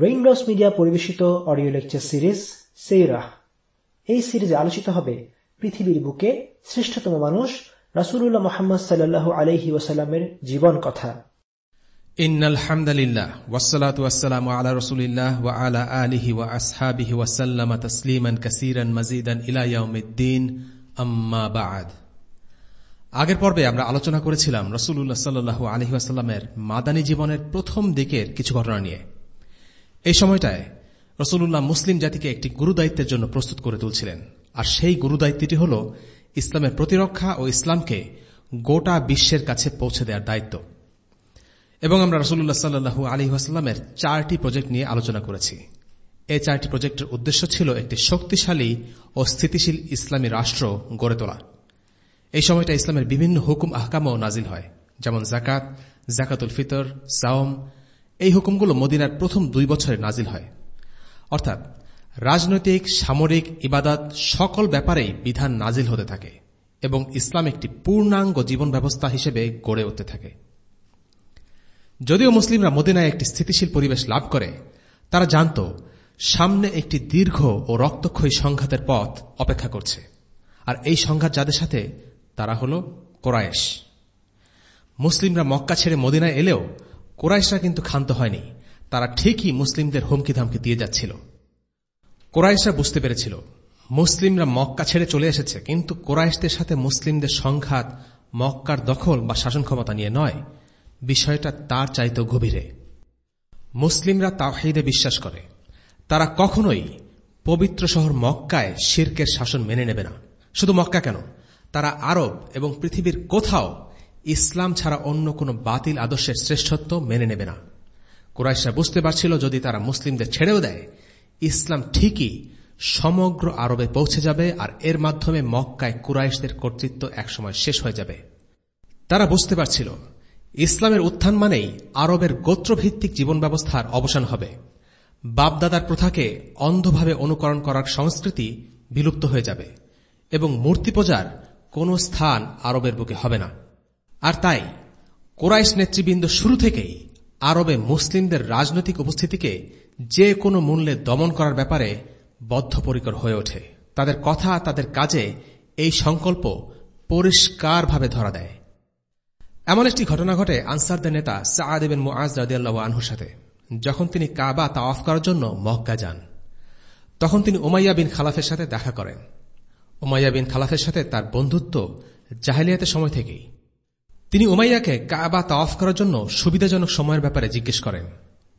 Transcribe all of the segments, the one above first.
রেইনডস media পরিবেশিত audio lecture series সেইরাহ এই সিরিজে আলোচিত হবে পৃথিবীর বুকে শ্রেষ্ঠতম মানুষ রাসুল্লাহ মোহাম্মদ সাল্লাল্লাহু আলহি ওয়াসাল্লামের জীবন কথা। ওয়া আলা আলিহি ইলা আগের পর্বে আমরা আলোচনা করেছিলাম রসুল্লাহ সাল্লু আলহিহাস্লামের মাদানী জীবনের প্রথম দিকের কিছু ঘটনা নিয়ে। এই সময়টায় রসুল্লাহ মুসলিম জাতিকে একটি গুরুদায়িত্বের জন্য প্রস্তুত করে তুলছিলেন। আর সেই গুরুদায়িত্বটি হল ইসলামের প্রতিরক্ষা ও ইসলামকে গোটা বিশ্বের কাছে পৌঁছে দেওয়ার দায়িত্ব। এবং আমরা রসুল্লাহ সাল্লু আলী আসাল্লামের চারটি প্রজেক্ট নিয়ে আলোচনা করেছি। এই চারটি প্রজেক্টের উদ্দেশ্য ছিল একটি শক্তিশালী ও স্থিতিশীল ইসলামী রাষ্ট্র গড়ে তোলা। এই সময়টা ইসলামের বিভিন্ন হুকুম আহকামও নাজিল হয়, যেমন জাকাত, জাকাতুল ফিতর, সাওম এই হুকুমগুলো মদিনার প্রথম দুই বছরে নাজিল হয়। অর্থাৎ, রাজনৈতিক, সামরিক ইবাদত সকল ব্যাপারেই বিধান নাজিল হতে থাকে এবং ইসলাম একটি পূর্ণাঙ্গ জীবন ব্যবস্থা হিসেবে গড়ে উঠতে থাকে। যদিও মুসলিমরা মদিনায় একটি স্থিতিশীল পরিবেশ লাভ করে, তারা জানত সামনে একটি দীর্ঘ ও রক্তক্ষয়ী সংঘাতের পথ অপেক্ষা করছে। আর এই সংঘাত যাদের সাথে, তারা হল কোরায়েশ। মুসলিমরা মক্কা ছেড়ে মদিনায় এলেও কোরাইশরা কিন্তু ক্ষান্ত হয়নি। তারা ঠিকই মুসলিমদের হুমকি ধামকি দিয়ে যাচ্ছিল। কোরাইশরা বুঝতে পেরেছিল, মুসলিমরা মক্কা ছেড়ে চলে এসেছে, কিন্তু কোরাইশদের সাথে মুসলিমদের সংঘাত মক্কার দখল বা শাসন ক্ষমতা নিয়ে নয়। বিষয়টা তার চাইতেও গভীরে। মুসলিমরা তাহিদে বিশ্বাস করে। তারা কখনোই পবিত্র শহর মক্কায় শির্কের শাসন মেনে নেবে না। শুধু মক্কা কেন? তারা আরব এবং পৃথিবীর কোথাও ইসলাম ছাড়া অন্য কোনো বাতিল আদর্শের শ্রেষ্ঠত্ব মেনে নেবে না। কুরাইশরা বুঝতে পারছিল যদি তারা মুসলিমদের ছেড়েও দেয়, ইসলাম ঠিকই সমগ্র আরবে পৌঁছে যাবে আর এর মাধ্যমে মক্কায় কুরাইশদের কর্তৃত্ব একসময় শেষ হয়ে যাবে। তারা বুঝতে পারছিল, ইসলামের উত্থান মানেই আরবের গোত্রভিত্তিক জীবন ব্যবস্থার অবসান হবে। বাপদাদার প্রথাকে অন্ধভাবে অনুকরণ করার সংস্কৃতি বিলুপ্ত হয়ে যাবে এবং মূর্তি পূজার কোন স্থান আরবের বুকে হবে না। আর তাই, কোরাইশ নেতৃবৃন্দ শুরু থেকেই আরবে মুসলিমদের রাজনৈতিক উপস্থিতিকে যে কোনো মূল্যে দমন করার ব্যাপারে বদ্ধপরিকর হয়ে ওঠে। তাদের কথা, তাদের কাজে এই সংকল্প পরিষ্কারভাবে ধরা দেয়। এমন একটি ঘটনা ঘটে আনসারদের নেতা সাহাদেবেন মুআজ রাদিয়াল্লাহ আনহুর সাথে, যখন তিনি কাবা তাওয়াফ করার জন্য মক্কা যান। তখন তিনি ওমাইয়া বিন খালাফের সাথে দেখা করেন। উমাইয়া বিন খালাফের সাথে তার বন্ধুত্ব জাহেলিয়াতের সময় থেকেই তিনি উমাইয়াকে কাবা তাওয়াফ করার জন্য সুবিধাজনক সময়ের ব্যাপারে জিজ্ঞেস করেন।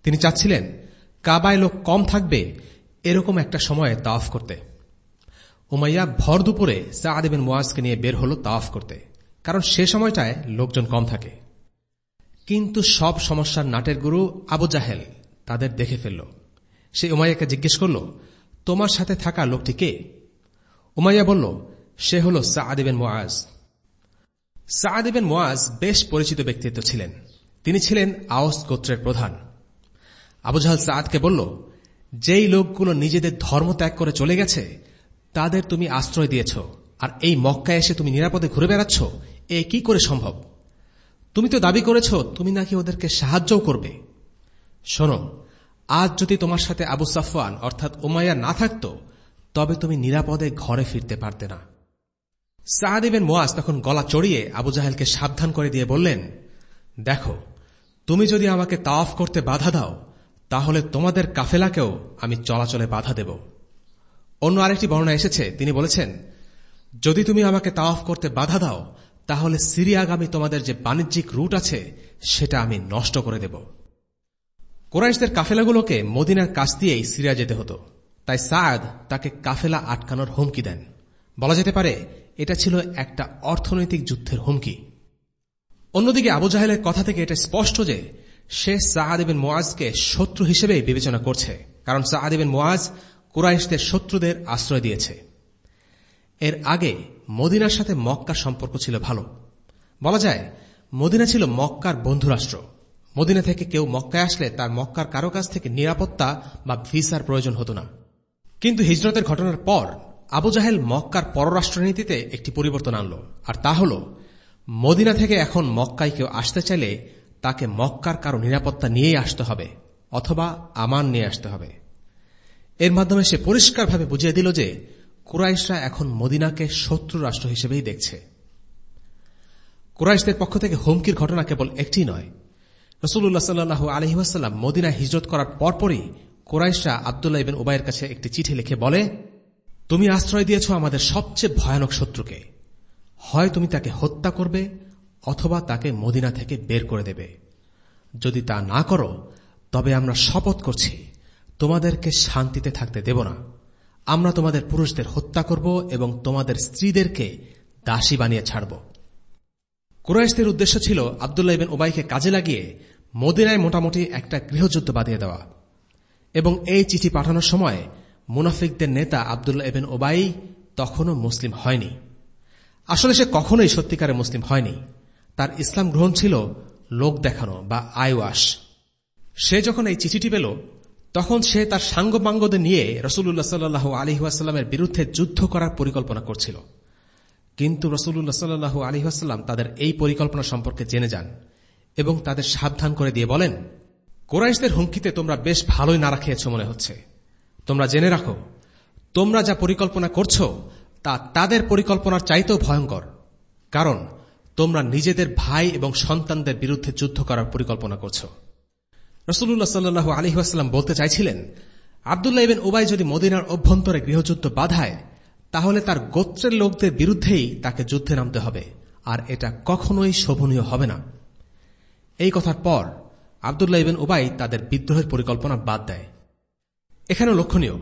তিনি চাচ্ছিলেন, কাবায় লোক কম থাকবে, এরকম একটা সময়ে তাওয়াফ করতে। উমাইয়া ভর দুপুরে সাহাদেবেন মোয়াজকে নিয়ে বের হল তাওয়াফ করতে, কারণ সে সময়টায় লোকজন কম থাকে। কিন্তু সব সমস্যার নাটের গুরু আবু জাহেল তাদের দেখে ফেলল। সে উমাইয়াকে জিজ্ঞেস করল, তোমার সাথে থাকা লোকটি কে? উমাইয়া বলল, সে হল সাহাদিবেন মোয়াজ সাহাদিবেন মোয়াজ বেশ পরিচিত ব্যক্তিত্ব ছিলেন। তিনি ছিলেন আওস গোত্রের প্রধান। আবু জাহাল সাদকে বলল, যেই লোকগুলো নিজেদের ধর্ম ত্যাগ করে চলে গেছে, তাদের তুমি আশ্রয় দিয়েছ, আর এই মক্কায় এসে তুমি নিরাপদে ঘুরে বেড়াচ্ছ, এ কি করে সম্ভব? তুমি তো দাবি করেছ, তুমি নাকি ওদেরকে সাহায্যও করবে। শোনো, আজ যদি তোমার সাথে আবু সাফওয়ান অর্থাৎ উমাইয়া না থাকত, তবে তুমি নিরাপদে ঘরে ফিরতে পারতে না। সাহাদিবেন মোয়াজ তখন গলা চড়িয়ে আবু জাহেলকে সাবধান করে দিয়ে বললেন, দেখো, তুমি যদি আমাকে তাওয়াফ করতে বাধা দাও, তাহলে তোমাদের কাফেলাকেও আমি চলাচলে বাধা দেব। অন্য আরেকটি বর্ণনা এসেছে, তিনি বলেছেন, যদি তুমি আমাকে তাওয়াফ করতে বাধা দাও, তাহলে সিরিয়াগামী তোমাদের যে বাণিজ্যিক রুট আছে, সেটা আমি নষ্ট করে দেব। কোরাইশদের কাফেলাগুলোকে মদিনার কাছ দিয়েই সিরিয়া যেতে হতো। তাই সাদ তাকে কাফেলা আটকানোর হুমকি দেন। বলা যেতে পারে এটা ছিল একটা অর্থনৈতিক যুদ্ধের হুমকি। অন্যদিকে আবু জাহেলের কথা থেকে এটা স্পষ্ট যে, সে সাহাদিবিন মোয়াজকে শত্রু হিসেবে বিবেচনা করছে, কারণ সাহাদিবিন মোয়াজ কুরাইশদের শত্রুদের আশ্রয় দিয়েছে। এর আগে মদিনার সাথে মক্কার সম্পর্ক ছিল ভালো। বলা যায়, মদিনা ছিল মক্কার বন্ধুরাষ্ট্র। মদিনা থেকে কেউ মক্কায় আসলে তার মক্কার কারও কাছ থেকে নিরাপত্তা বা ভিসার প্রয়োজন হতো না। কিন্তু হিজরতের ঘটনার পর আবু জাহেল মক্কার পররাষ্ট্রনীতিতে একটি পরিবর্তন আনল, আর তা হল, মদিনা থেকে এখন মক্কায় কেউ আসতে চাইলে তাকে মক্কার কারও নিরাপত্তা নিয়েই আসতে হবে, অথবা আমান নিয়ে আসতে হবে। এর মাধ্যমে সে পরিষ্কারভাবে বুঝিয়ে দিল যে, কুরাইশরা এখন মদিনাকে শত্রু রাষ্ট্র হিসেবেই দেখছে। কুরাইশদের পক্ষ থেকে হুমকির ঘটনা কেবল একটি নয়। রসুল্লাহ সাল্লু আলহিহাস্লাম মদিনা হিজরত করার পরপরই কোরাইশরা আবদুল্লাহ ইবেন উবাইয়ের কাছে একটি চিঠি লিখে বলে তুমি আশ্রয় দিয়েছ আমাদের সবচেয়ে ভয়ানক শত্রুকে। হয় তুমি তাকে হত্যা করবে, অথবা তাকে মদিনা থেকে বের করে দেবে। যদি তা না করো, তবে আমরা শপথ করছি, তোমাদেরকে শান্তিতে থাকতে দেব না। আমরা তোমাদের পুরুষদের হত্যা করব এবং তোমাদের স্ত্রীদেরকে দাসী বানিয়ে ছাড়ব। কুরাইশদের উদ্দেশ্য ছিল আবদুল্লাহ ইবেন ওবাইকে কাজে লাগিয়ে মদিনায় মোটামুটি একটা গৃহযুদ্ধ বাঁধিয়ে দেওয়া। এবং এই চিঠি পাঠানোর সময় মুনাফিকদের নেতা আবদুল্লাহ এবেন ওবাই তখনও মুসলিম হয়নি। আসলে সে কখনোই সত্যিকারে মুসলিম হয়নি। তার ইসলাম গ্রহণ ছিল লোক দেখানো বা আইওয়াস সে যখন এই চিঠিটি পেল, তখন সে তার সাঙ্গপাঙ্গদের নিয়ে রসুল্লাহ সাল্লু আলহিহাস্লামের বিরুদ্ধে যুদ্ধ করার পরিকল্পনা করছিল। কিন্তু রসুল্লাহ সাল্লু আলহিহাস্লাম তাদের এই পরিকল্পনা সম্পর্কে জেনে যান এবং তাদের সাবধান করে দিয়ে বলেন, কোরাইশদের হুমকিতে তোমরা বেশ ভালোই নাড়া খেয়েছ মনে হচ্ছে। তোমরা জেনে রাখো, তোমরা যা পরিকল্পনা করছ, তা তাদের পরিকল্পনার চাইতেও ভয়ঙ্কর। কারণ, তোমরা নিজেদের ভাই এবং সন্তানদের বিরুদ্ধে যুদ্ধ করার পরিকল্পনা করছ। রসুল্লাহ সাল্লু আলহিহাস্লাম বলতে চাইছিলেন, আবদুল্লাহ ইবেন ওবাই যদি মদিনার অভ্যন্তরে গৃহযুদ্ধ বাধায়, তাহলে তার গোত্রের লোকদের বিরুদ্ধেই তাকে যুদ্ধে নামতে হবে, আর এটা কখনোই শোভনীয় হবে না। এই কথার পর, আবদুল্লাহ ইবেন উবাই তাদের বিদ্রোহের পরিকল্পনা বাদ দেয়। এখানে লক্ষণীয়,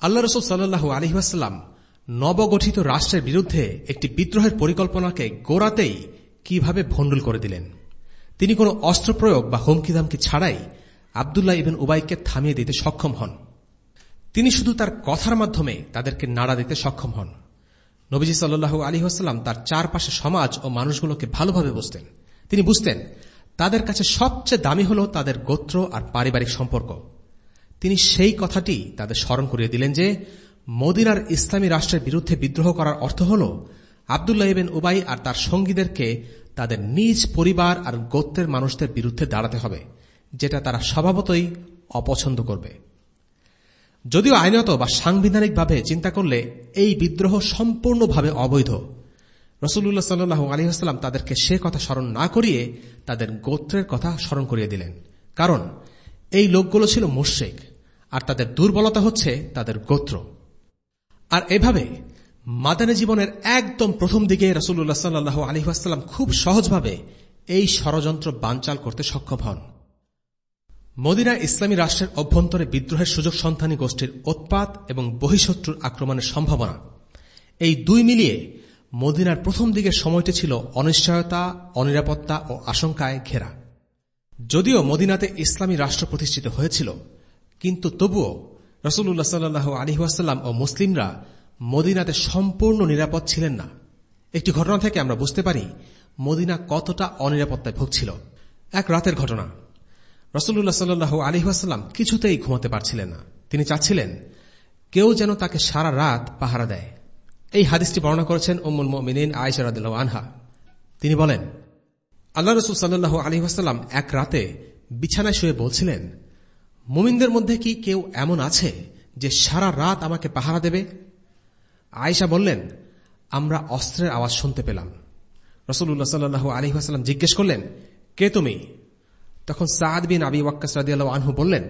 আল্লাহ রসুল সাল্লু আলহিহাস্লাম নবগঠিত রাষ্ট্রের বিরুদ্ধে একটি বিদ্রোহের পরিকল্পনাকে গোড়াতেই কীভাবে ভণ্ডুল করে দিলেন। তিনি কোনো অস্ত্র প্রয়োগ বা হুমকিদামকি ছাড়াই আবদুল্লাহ ইবেন উবাইকে থামিয়ে দিতে সক্ষম হন। তিনি শুধু তার কথার মাধ্যমে তাদেরকে নাড়া দিতে সক্ষম হন। নবীজি সাল্লু আলী আসাল্লাম তার চারপাশে সমাজ ও মানুষগুলোকে ভালোভাবে বুঝতেন। তিনি বুঝতেন, তাদের কাছে সবচেয়ে দামি হল তাদের গোত্র আর পারিবারিক সম্পর্ক। তিনি সেই কথাটি তাদের স্মরণ করিয়ে দিলেন যে, মদিনার ইসলামী রাষ্ট্রের বিরুদ্ধে বিদ্রোহ করার অর্থ হল, আবদুল্লাহ ইবেন উবাই আর তার সঙ্গীদেরকে তাদের নিজ পরিবার আর গোত্রের মানুষদের বিরুদ্ধে দাঁড়াতে হবে, যেটা তারা স্বভাবতই অপছন্দ করবে। যদিও আইনত বা সাংবিধানিকভাবে চিন্তা করলে এই বিদ্রোহ সম্পূর্ণভাবে অবৈধ। রসুল্লাহ সাল্লু আলহিহাস্লাম তাদেরকে সে কথা স্মরণ না করিয়ে তাদের গোত্রের কথা স্মরণ করিয়ে দিলেন। কারণ, এই লোকগুলো ছিল মুশ্রিক। আর তাদের দুর্বলতা হচ্ছে তাদের গোত্র। আর এভাবে মাদানী জীবনের একদম প্রথম দিকে রসুল্লাহ সাল্লু আলহিহাস্লাম খুব সহজভাবে এই ষড়যন্ত্র বানচাল করতে সক্ষম হন। মদিনা ইসলামী রাষ্ট্রের অভ্যন্তরে বিদ্রোহের সুযোগ সন্ধানী গোষ্ঠীর উৎপাত এবং বহিঃশত্রুর আক্রমণের সম্ভাবনা। এই দুই মিলিয়ে মদিনার প্রথম দিকের সময়টি ছিল অনিশ্চয়তা, অনিরাপত্তা ও আশঙ্কায় ঘেরা। যদিও মদিনাতে ইসলামী রাষ্ট্র প্রতিষ্ঠিত হয়েছিল কিন্তু তবুও রসুল্লাহ সাল্লু আলহিহাস্লাম ও মুসলিমরা মদিনাতে সম্পূর্ণ নিরাপদ ছিলেন না। একটি ঘটনা থেকে আমরা বুঝতে পারি, মদিনা কতটা অনিরাপত্তায় ভুগছিল। এক রাতের ঘটনা। রসুল্লাহ সাল্লু আলহিহাস্লাম কিছুতেই ঘুমাতে পারছিলেন না। তিনি চাচ্ছিলেন, কেউ যেন তাকে সারা রাত পাহারা দেয়। এই হাদিসটি বর্ণনা করেছেন উম্মুল মিনিন আয়সারাদ আনহা। তিনি বলেন, আল্লাহ রসুল সাল্লু আলহিহাস্লাম এক রাতে বিছানায় শুয়ে বলছিলেন মুমিনদের মধ্যে কি কেউ এমন আছে যে সারা রাত আমাকে পাহারা দেবে? আয়সা বললেন, আমরা অস্ত্রের আওয়াজ শুনতে পেলাম। রসুল্লাহ সাল্লু আলহিহাস্লাম জিজ্ঞেস করলেন, কে তুমি? তখন সাদ বিন আবি ওয়াক্কাস রাদিয়াল্লাহ আনহু বললেন,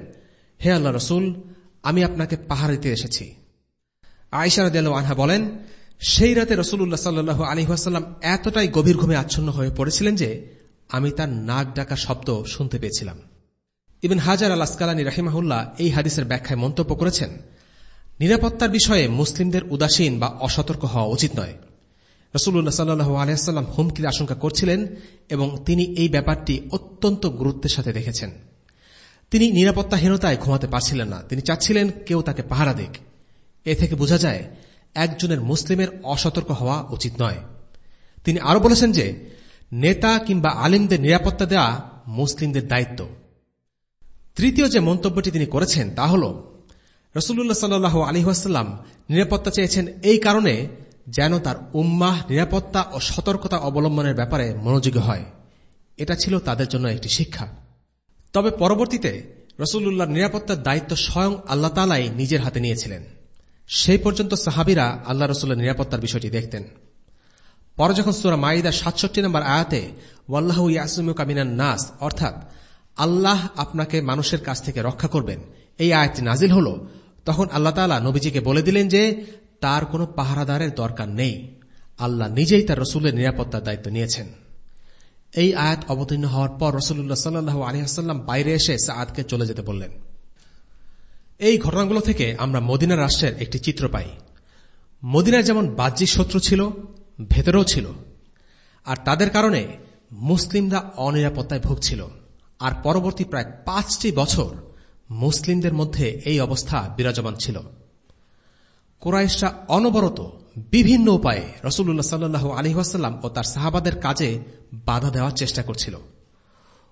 হে আল্লাহ রসুল, আমি আপনাকে পাহাড় দিতে এসেছি। আয়সা রাদিয়াল্লাহ আনহা বলেন, সেই রাতে রসুল্লাহ সাল্লু আলহিহাস্লাম এতটাই গভীর ঘুমে আচ্ছন্ন হয়ে পড়েছিলেন যে আমি তার নাক ডাকা শব্দ শুনতে পেয়েছিলাম। ইবেন হাজার আল আসকালানী রাহিমাহুল্লাহ এই হাদিসের ব্যাখ্যায় মন্তব্য করেছেন, নিরাপত্তার বিষয়ে মুসলিমদের উদাসীন বা অসতর্ক হওয়া উচিত নয়। রসুল্লাহ সাল্লু আলিয়াল্লাম হুমকির আশঙ্কা করছিলেন এবং তিনি এই ব্যাপারটি অত্যন্ত গুরুত্বের সাথে দেখেছেন। তিনি নিরাপত্তাহীনতায় ঘুমাতে পারছিলেন না। তিনি চাচ্ছিলেন কেউ তাকে পাহারা দিক। এ থেকে বোঝা যায়, একজনের মুসলিমের অসতর্ক হওয়া উচিত নয়। তিনি আরও বলেছেন যে, নেতা কিংবা আলিমদের নিরাপত্তা দেওয়া মুসলিমদের দায়িত্ব। তৃতীয় যে মন্তব্যটি তিনি করেছেন তা হল রসুল্লাহ সাল্লু আলহিহাস্লাম নিরাপত্তা চেয়েছেন এই কারণে যেন তার উম্মাহ নিরাপত্তা ও সতর্কতা অবলম্বনের ব্যাপারে মনোযোগী হয়। এটা ছিল তাদের জন্য একটি শিক্ষা। তবে পরবর্তীতে রসুল্লাহর নিরাপত্তার দায়িত্ব স্বয়ং আল্লাহ তালাই নিজের হাতে নিয়েছিলেন। সেই পর্যন্ত সাহাবিরা আল্লাহ রসুল্লাহ নিরাপত্তার বিষয়টি দেখতেন। পরে যখন সুরা মাইদার সাতষট্টি নম্বর আয়াতে, ওয়াল্লাহ ইয়াসুমু কামিনান নাস অর্থাৎ আল্লাহ আপনাকে মানুষের কাছ থেকে রক্ষা করবেন। এই আয়াতটি নাজিল হল তখন আল্লাহ তালা নবীজিকে বলে দিলেন যে, তার কোনো পাহারাদারের দরকার নেই। আল্লাহ নিজেই তার রসুলের নিরাপত্তার দায়িত্ব নিয়েছেন। এই আয়াত অবতীর্ণ হওয়ার পর রসুল্লাহ সাল্লু আলহাম বাইরে এসে সাদকে চলে যেতে বললেন। এই ঘটনাগুলো থেকে আমরা মদিনা রাষ্ট্রের একটি চিত্র পাই। মদিনার যেমন বাহ্যিক শত্রু ছিল, ভেতরেও ছিল। আর তাদের কারণে মুসলিমরা অনিরাপত্তায় ভুগছিল। আর পরবর্তী প্রায় পাঁচটি বছর মুসলিমদের মধ্যে এই অবস্থা বিরাজমান ছিল। কোরাইশরা অনবরত বিভিন্ন উপায়ে রসুল্লাহ সাল্লু আলহিহাস্লাম ও তার সাহাবাদের কাজে বাধা দেওয়ার চেষ্টা করছিল।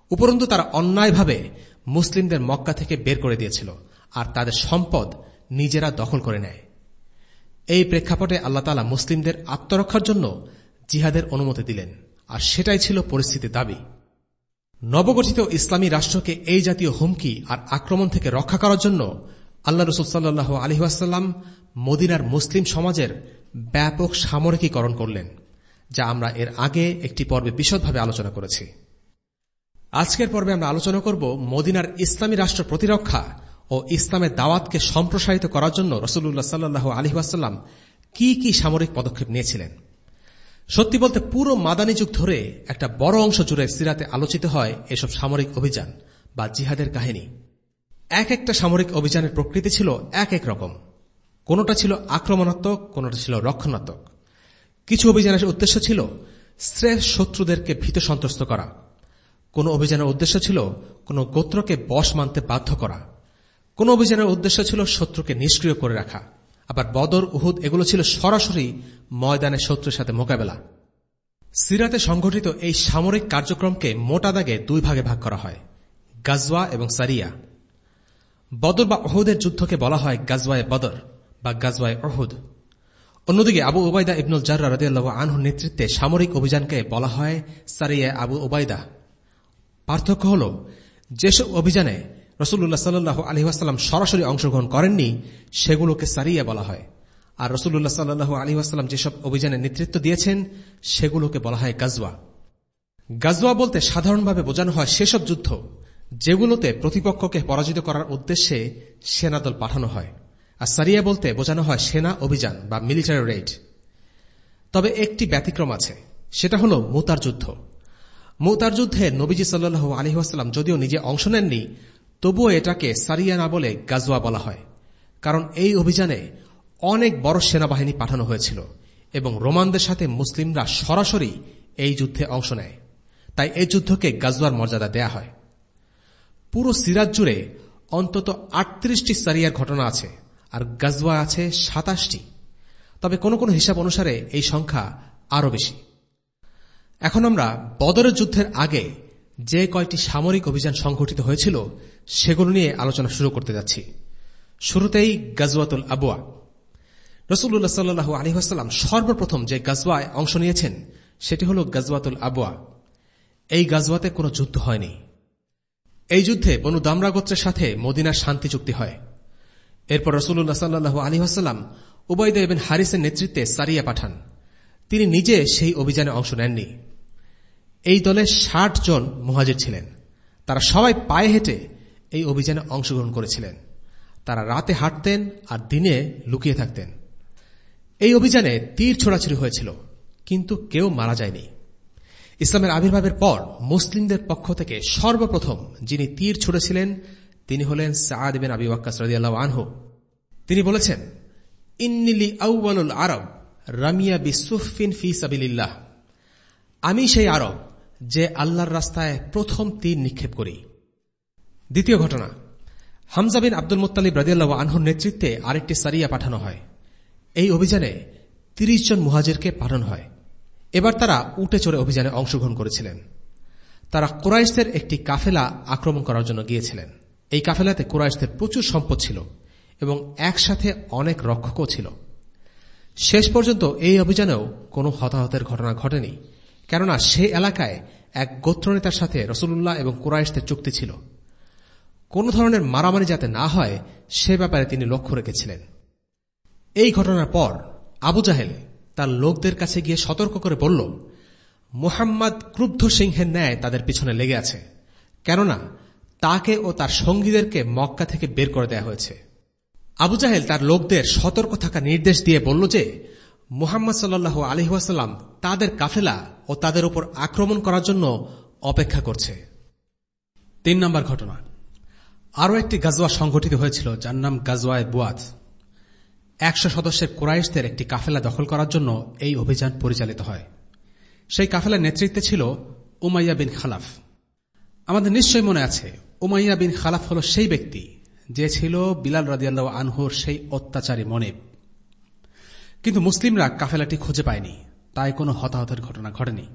উপরন্তু তারা অন্যায়ভাবে মুসলিমদের মক্কা থেকে বের করে দিয়েছিল আর তাদের সম্পদ নিজেরা দখল করে নেয়। এই প্রেক্ষাপটে আল্লাহ তালা মুসলিমদের আত্মরক্ষার জন্য জিহাদের অনুমতি দিলেন। আর সেটাই ছিল পরিস্থিতির দাবি। নবগঠিত ইসলামী রাষ্ট্রকে এই জাতীয় হুমকি আর আক্রমণ থেকে রক্ষা করার জন্য আল্লাহ রসুল সাল্লাহ আলহিহাস্লাম মদিনার মুসলিম সমাজের ব্যাপক সামরিকীকরণ করলেন, যা আমরা এর আগে একটি পর্বে বিশদভাবে আলোচনা করেছি। আজকের পর্বে আমরা আলোচনা করব মদিনার ইসলামী রাষ্ট্র প্রতিরক্ষা ও ইসলামের দাওয়াতকে সম্প্রসারিত করার জন্য রসুল্লাহ সাল্লু আলহিহাস্লাম কি কি সামরিক পদক্ষেপ নিয়েছিলেন। সত্যি বলতে পুরো মাদানী যুগ ধরে একটা বড় অংশ জুড়ে সিরাতে আলোচিত হয় এসব সামরিক অভিযান বা জিহাদের কাহিনী। এক একটা সামরিক অভিযানের প্রকৃতি ছিল এক এক রকম। কোনটা ছিল আক্রমণাত্মক, কোনটা ছিল রক্ষণাত্মক। কিছু অভিযানের উদ্দেশ্য ছিল শ্রেষ্ঠ শত্রুদেরকে ভীত সন্ত্রস্ত করা। কোন অভিযানের উদ্দেশ্য ছিল কোন গোত্রকে বশ মানতে বাধ্য করা। কোন অভিযানের উদ্দেশ্য ছিল শত্রুকে নিষ্ক্রিয় করে রাখা। আবার বদর, উহুদ, এগুলো ছিল সরাসরি ময়দানে শত্রুর সাথে মোকাবেলা। সিরাতে সংঘটিত এই সামরিক কার্যক্রমকে মোটা দাগে দুই ভাগে ভাগ করা হয়, গাজওয়া এবং সারিয়া। বদর বা অহুদের যুদ্ধকে বলা হয় গাজওয়ায় বদর বা গাজওয়ায় অহুদ অন্যদিকে আবু ওবায়দা ইবনুল জার্রা রদিয়াল্লাহ আনহুর নেতৃত্বে সামরিক অভিযানকে বলা হয় সারিয়া আবু ওবায়দা পার্থক্য হল, যেসব অভিযানে রসুল্লাহ সাল্লু আলহিহাস্লাম সরাসরি অংশগ্রহণ করেননি, সেগুলোকে সারিয়া বলা হয়। আর রসুল্লাহ সাল্লু আলহিহাস্লাম যেসব অভিযানে নেতৃত্ব দিয়েছেন, সেগুলোকে বলা হয় গাজওয়া। গাজওয়া বলতে সাধারণভাবে বোঝানো হয় সেসব যুদ্ধ, যেগুলোতে প্রতিপক্ষকে পরাজিত করার উদ্দেশ্যে সেনাদল পাঠানো হয়। আর সারিয়া বলতে বোঝানো হয় সেনা অভিযান বা মিলিটারি রেড। তবে একটি ব্যতিক্রম আছে, সেটা হল মুতার যুদ্ধ। মুতার যুদ্ধে নবীজি সাল্লু আলহিহাস্লাম যদিও নিজে অংশ নেননি তবুও এটাকে সারিয়া না বলে গাজওয়া বলা হয়। কারণ এই অভিযানে অনেক বড় সেনাবাহিনী পাঠানো হয়েছিল এবং রোমানদের সাথে মুসলিমরা সরাসরি এই যুদ্ধে অংশ নেয়। তাই এই যুদ্ধকে গাজওয়ার মর্যাদা দেয়া হয়। পুরো সিরাজ জুড়ে অন্তত আটত্রিশটি সারিয়ার ঘটনা আছে আর গাজওয়া আছে সাতাশটি। তবে কোন কোন হিসাব অনুসারে এই সংখ্যা আরও বেশি। এখন আমরা বদরের যুদ্ধের আগে যে কয়টি সামরিক অভিযান সংঘটিত হয়েছিল, সেগুলো নিয়ে আলোচনা শুরু করতে যাচ্ছি। শুরুতেই গাজওয়াতুল আবুয়া রসুল্লাহ সাল্লু আলহিহাস্লাম সর্বপ্রথম যে গাজওয়ায় অংশ নিয়েছেন, সেটি হল গাজওয়াতুল আবুয়া এই গাজওয়াতে কোনো যুদ্ধ হয়নি। এই যুদ্ধে বনু দামরা গোত্রের সাথে মদিনার শান্তি চুক্তি হয়। এরপর রসুল্লাহ সাল্লু আলহিহাস্লাম উবাইদা এবেন হারিসের নেতৃত্বে সারিয়া পাঠান। তিনি নিজে সেই অভিযানে অংশ নেননি। এই দলে ষাট জন মুহাজির ছিলেন। তারা সবাই পায়ে হেঁটে এই অভিযানে অংশগ্রহণ করেছিলেন। তারা রাতে হাঁটতেন আর দিনে লুকিয়ে থাকতেন। এই অভিযানে তীর ছোড়াছুড়ি হয়েছিল, কিন্তু কেউ মারা যায়নি। ইসলামের আবির্ভাবের পর মুসলিমদের পক্ষ থেকে সর্বপ্রথম যিনি তীর ছুড়েছিলেন, তিনি হলেন সাদ বিন আবি ওয়াক্কাস রাজিয়াল্লাহ আনহু। তিনি বলেছেন ইন্নিলি আউ্বালুল আরব রামিয়া বিসুফিন ফি সাবিল্লাহ আমি সেই আরব যে আল্লাহর রাস্তায় প্রথম তীর নিক্ষেপ করি। দ্বিতীয় ঘটনা, হামজা বিন আব্দুল মোত্তালিব রাজিয়াল্লাহ আনহুর নেতৃত্বে আরেকটি সারিয়া পাঠানো হয়। এই অভিযানে তিরিশ জন মুহাজিরকে পাঠানো হয়। এবার তারা উঠে চড়ে অভিযানে অংশগ্রহণ করেছিলেন। তারা কোরাইশদের একটি কাফেলা আক্রমণ করার জন্য গিয়েছিলেন। এই কাফেলাতে কোরাইশদের প্রচুর সম্পদ ছিল এবং একসাথে অনেক রক্ষকও ছিল। শেষ পর্যন্ত এই অভিযানেও কোনো হতাহতের ঘটনা ঘটেনি। কেননা সে এলাকায় এক গোত্রনেতার সাথে রসুল্লাহ এবং কোরাইশদের চুক্তি ছিল। কোন ধরনের মারামারি যাতে না হয়, সে ব্যাপারে তিনি লক্ষ্য রেখেছিলেন। এই ঘটনার পর আবু জাহেল তার লোকদের কাছে গিয়ে সতর্ক করে বলল, মুহাম্মদ ক্রুব্ধ সিংহের ন্যায় তাদের পিছনে লেগে আছে। কেননা তাকে ও তার সঙ্গীদেরকে মক্কা থেকে বের করে দেওয়া হয়েছে। আবু জাহেল তার লোকদের সতর্ক থাকা নির্দেশ দিয়ে বলল যে মুহাম্মদ সাল্লু আলহিহাস্লাম তাদের কাফেলা ও তাদের উপর আক্রমণ করার জন্য অপেক্ষা করছে। তিন নম্বর ঘটনা। আরও একটি গাজওয়া সংঘটিত হয়েছিল যার নাম গাজওয়ায় বুয়াদ একশো সদস্যের কোরাইশদের একটি কাফেলা দখল করার জন্য এই অভিযান পরিচালিত হয়। সেই কাফেলার নেতৃত্বে ছিল উমাইয়া বিন খালাফ। আমাদের নিশ্চয় মনে আছে, উমাইয়া বিন খালাফ হল সেই ব্যক্তি যে ছিল বিলাল রাজিয়াল্লাহ আনহুর সেই অত্যাচারী মনিব। কিন্তু মুসলিমরা কাফেলাটি খুঁজে পায়নি। তাই কোনো হতাহতের ঘটনা ঘটেনি।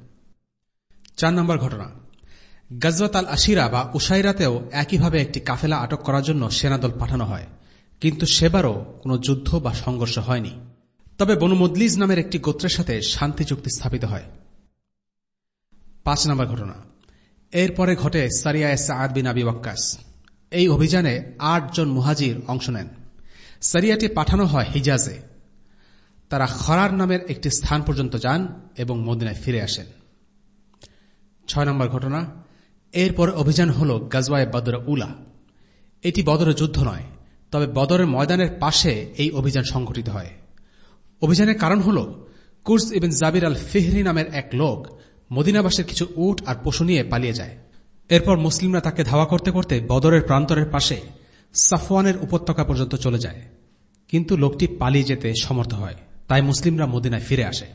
চার নম্বর ঘটনা। গজরত আল আশিরা বা উসাইরাতেও একইভাবে একটি কাফেলা আটক করার জন্য সেনাদল পাঠানো হয়। কিন্তু সেবারও কোনো যুদ্ধ বা সংঘর্ষ হয়নি। তবে বনু মদলিজ নামের একটি গোত্রের সাথে শান্তি চুক্তি স্থাপিত হয়। পাঁচ নম্বর ঘটনা। এরপরে ঘটে সারিয়া সাদ বিন আবি ওয়াক্কাস। এই অভিযানে আটজন মুহাজির অংশ নেন। সারিয়াটি পাঠানো হয় হিজাজে। তারা খরার নামের একটি স্থান পর্যন্ত যান এবং মদিনায় ফিরে আসেন। ছয় নম্বর ঘটনা, এরপর অভিযান হল গাজওয়ায় বদর উলা। এটি বদরের যুদ্ধ নয়, তবে বদরের ময়দানের পাশে এই অভিযান সংঘটিত হয়। অভিযানের কারণ হল, কুর্স ইবিন জাবির আল ফিহরি নামের এক লোক মদিনাবাসের কিছু উট আর পশু নিয়ে পালিয়ে যায়। এরপর মুসলিমরা তাকে ধাওয়া করতে করতে বদরের প্রান্তরের পাশে সাফওয়ানের উপত্যকা পর্যন্ত চলে যায়। কিন্তু লোকটি পালিয়ে যেতে সমর্থ হয়। তাই মুসলিমরা মদিনায় ফিরে আসে।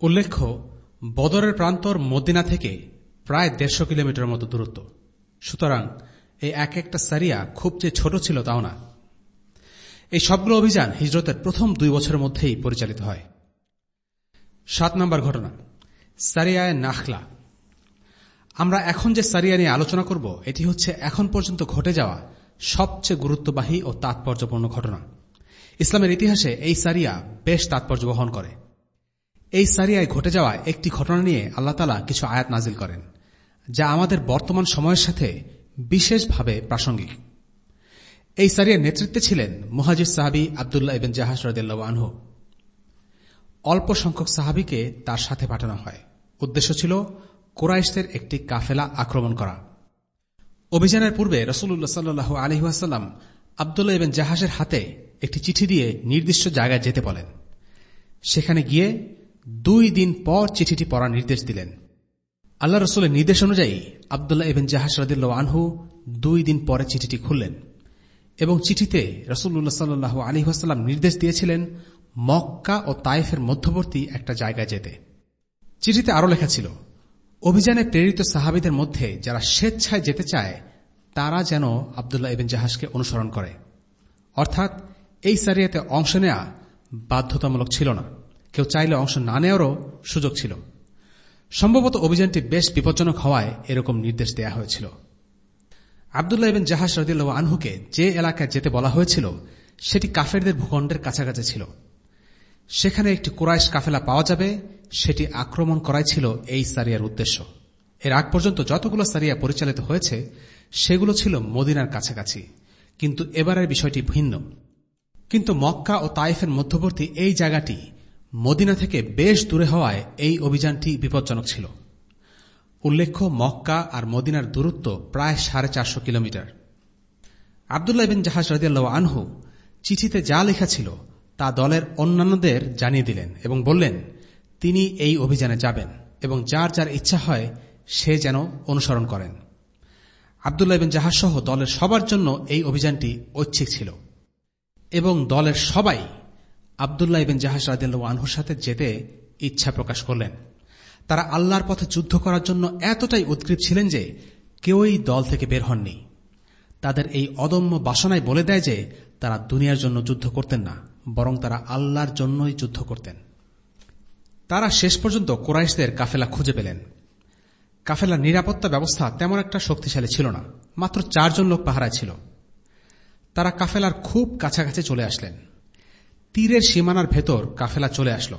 উল্লেখ্য, বদরের প্রান্তর মদিনা থেকে প্রায় দেড়শো কিলোমিটার মতো দূরত্ব। সুতরাং এই এক একটা সারিয়া খুব যে ছোট ছিল তাও না। এই সবগুলো অভিযান হিজরতের প্রথম দুই বছরের মধ্যেই পরিচালিত হয়। সাত নম্বর ঘটনা, সারিয়ায় নাখলা। আমরা এখন যে সারিয়া নিয়ে আলোচনা করব, এটি হচ্ছে এখন পর্যন্ত ঘটে যাওয়া সবচেয়ে গুরুত্ববাহী ও তাৎপর্যপূর্ণ ঘটনা। ইসলামের ইতিহাসে এই সারিয়া বেশ তাৎপর্য বহন করে। এই সারিয়ায় ঘটে যাওয়া একটি ঘটনা নিয়ে আল্লাহ তালা কিছু আয়াত নাজিল করেন, যা আমাদের বর্তমান সময়ের সাথে বিশেষভাবে প্রাসঙ্গিক। এই সারিয়ার নেতৃত্বে ছিলেন মুহাজির সাহাবি আবদুল্লাহ ইবেন জাহাজ রদিল্লা অল্প সংখ্যক সাহাবিকে তার সাথে পাঠানো হয়। উদ্দেশ্য ছিল কোরাইশদের একটি কাফেলা আক্রমণ করা। অভিযানের পূর্বে রসুল্লাহ সাল্লু আলহিহাসাল্লাম আবদুল্লাহ ইবেন জাহাজের হাতে একটি চিঠি দিয়ে নির্দিষ্ট জায়গায় যেতে বলেন। সেখানে গিয়ে দুই দিন পর চিঠিটি পড়ার নির্দেশ দিলেন। আল্লাহ রসুলের নির্দেশ অনুযায়ী আবদুল্লাহ এবেন জাহাজ রদিল্লা আনহু দুই দিন পরে চিঠিটি খুললেন এবং চিঠিতে রসুল্লাহ সাল্লু আলী হাসাল্লাম নির্দেশ দিয়েছিলেন মক্কা ও তাইফের মধ্যবর্তী একটা জায়গায় যেতে। চিঠিতে আরও লেখা ছিল, অভিযানে প্রেরিত সাহাবিদের মধ্যে যারা স্বেচ্ছায় যেতে চায়, তারা যেন আবদুল্লাহ এবেন জাহাজকে অনুসরণ করে। অর্থাৎ এই সারিয়াতে অংশ নেয়া বাধ্যতামূলক ছিল না। কেউ চাইলে অংশ না নেওয়ারও সুযোগ ছিল। সম্ভবত অভিযানটি বেশ বিপজ্জনক হওয়ায় এরকম নির্দেশ দেয়া হয়েছিল। আবদুল্লাহ এবেন জাহাজ রদিল্লা আনহুকে যে এলাকায় যেতে বলা হয়েছিল, সেটি কাফেরদের ভূখণ্ডের কাছাকাছি ছিল। সেখানে একটি কোরাইশ কাফেলা পাওয়া যাবে, সেটি আক্রমণ করাই ছিল এই সারিয়ার উদ্দেশ্য। এর আগ পর্যন্ত যতগুলো সারিয়া পরিচালিত হয়েছে, সেগুলো ছিল মদিনার কাছাকাছি। কিন্তু এবারের বিষয়টি ভিন্ন। কিন্তু মক্কা ও তাইফের মধ্যবর্তী এই জায়গাটি মদিনা থেকে বেশ দূরে হওয়ায় এই অভিযানটি বিপজ্জনক ছিল। উল্লেখ্য, মক্কা আর মদিনার দূরত্ব প্রায় সাড়ে চারশো কিলোমিটার। আবদুল্লাহ বিন জাহাজ রাজিয়াল্লাহ আনহু চিঠিতে যা লেখা ছিল তা দলের অন্যান্যদের জানিয়ে দিলেন এবং বললেন, তিনি এই অভিযানে যাবেন এবং যার যার ইচ্ছা হয় সে যেন অনুসরণ করেন। আবদুল্লাহ বিন জাহাজ সহ দলের সবার জন্য এই অভিযানটি ঐচ্ছিক ছিল। এবং দলের সবাই আবদুল্লাহ ইবেন জাহাজ রাদিল্লা আনহুর সাথে যেতে ইচ্ছা প্রকাশ করলেন। তারা আল্লাহর পথে যুদ্ধ করার জন্য এতটাই উদ্গ্রীব ছিলেন যে কেউই দল থেকে বের হননি। তাদের এই অদম্য বাসনায় বলে দেয় যে তারা দুনিয়ার জন্য যুদ্ধ করতেন না, বরং তারা আল্লাহর জন্যই যুদ্ধ করতেন। তারা শেষ পর্যন্ত কোরাইশদের কাফেলা খুঁজে পেলেন। কাফেলার নিরাপত্তা ব্যবস্থা তেমন একটা শক্তিশালী ছিল না, মাত্র চারজন লোক পাহারায় ছিল। তারা কাফেলার খুব কাছাকাছি চলে আসলেন। তীরের সীমানার ভেতর কাফেলা চলে আসলো।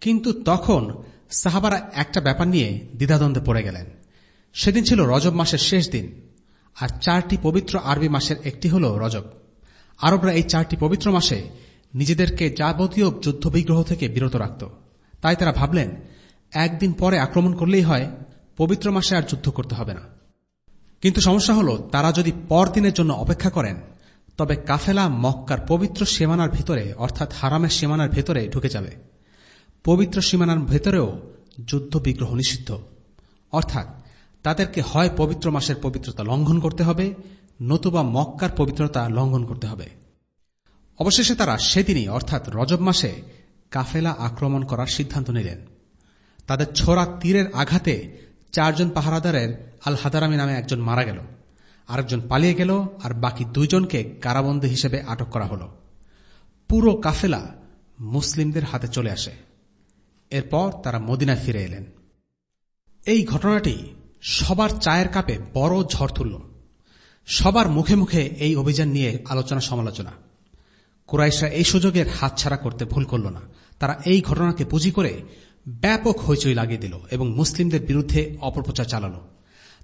কিন্তু তখন সাহাবারা একটা ব্যাপার নিয়ে দ্বিধাদ্বন্দ্বে পড়ে গেলেন। সেদিন ছিল রজব মাসের শেষ দিন, আর চারটি পবিত্র আরবি মাসের একটি হল রজব। আরবরা এই চারটি পবিত্র মাসে নিজেদেরকে যাবতীয় যুদ্ধবিগ্রহ থেকে বিরত রাখত। তাই তারা ভাবলেন, একদিন পরে আক্রমণ করলেই হয়, পবিত্র মাসে আর যুদ্ধ করতে হবে না। কিন্তু সমস্যা হল, তারা যদি পরদিনের জন্য অপেক্ষা করেন তবে কাফেলা মক্কার পবিত্র সীমানার ভিতরে, অর্থাৎ হারামের সীমানার ভেতরে ঢুকে যাবে। পবিত্র সীমানার ভেতরেও যুদ্ধ বিগ্রহ নিষিদ্ধ। অর্থাৎ তাদেরকে হয় পবিত্র মাসের পবিত্রতা লঙ্ঘন করতে হবে, নতুবা মক্কার পবিত্রতা লঙ্ঘন করতে হবে। অবশেষে তারা সেদিনই, অর্থাৎ রজব মাসে, কাফেলা আক্রমণ করার সিদ্ধান্ত নিলেন। তাদের ছোড়া তীরের আঘাতে চারজন পাহারাদারের আল হাদারামি নামে একজন মারা গেল। আরেকজন পালিয়ে গেল আর বাকি দুইজনকে কারাবন্দী হিসেবে আটক করা হল। পুরো কাফেলা মুসলিমদের হাতে চলে আসে। এরপর তারা মদিনায় ফিরে এলেন। এই ঘটনাটি সবার চায়ের কাপে বড় ঝড় তুলল। সবার মুখে মুখে এই অভিযান নিয়ে আলোচনা সমালোচনা। কুরাইশরা এই সুযোগের হাতছাড়া করতে ভুল করল না। তারা এই ঘটনাকে পুঁজি করে ব্যাপক হইচই লাগিয়ে দিল এবং মুসলিমদের বিরুদ্ধে অপপ্রচার চালাল।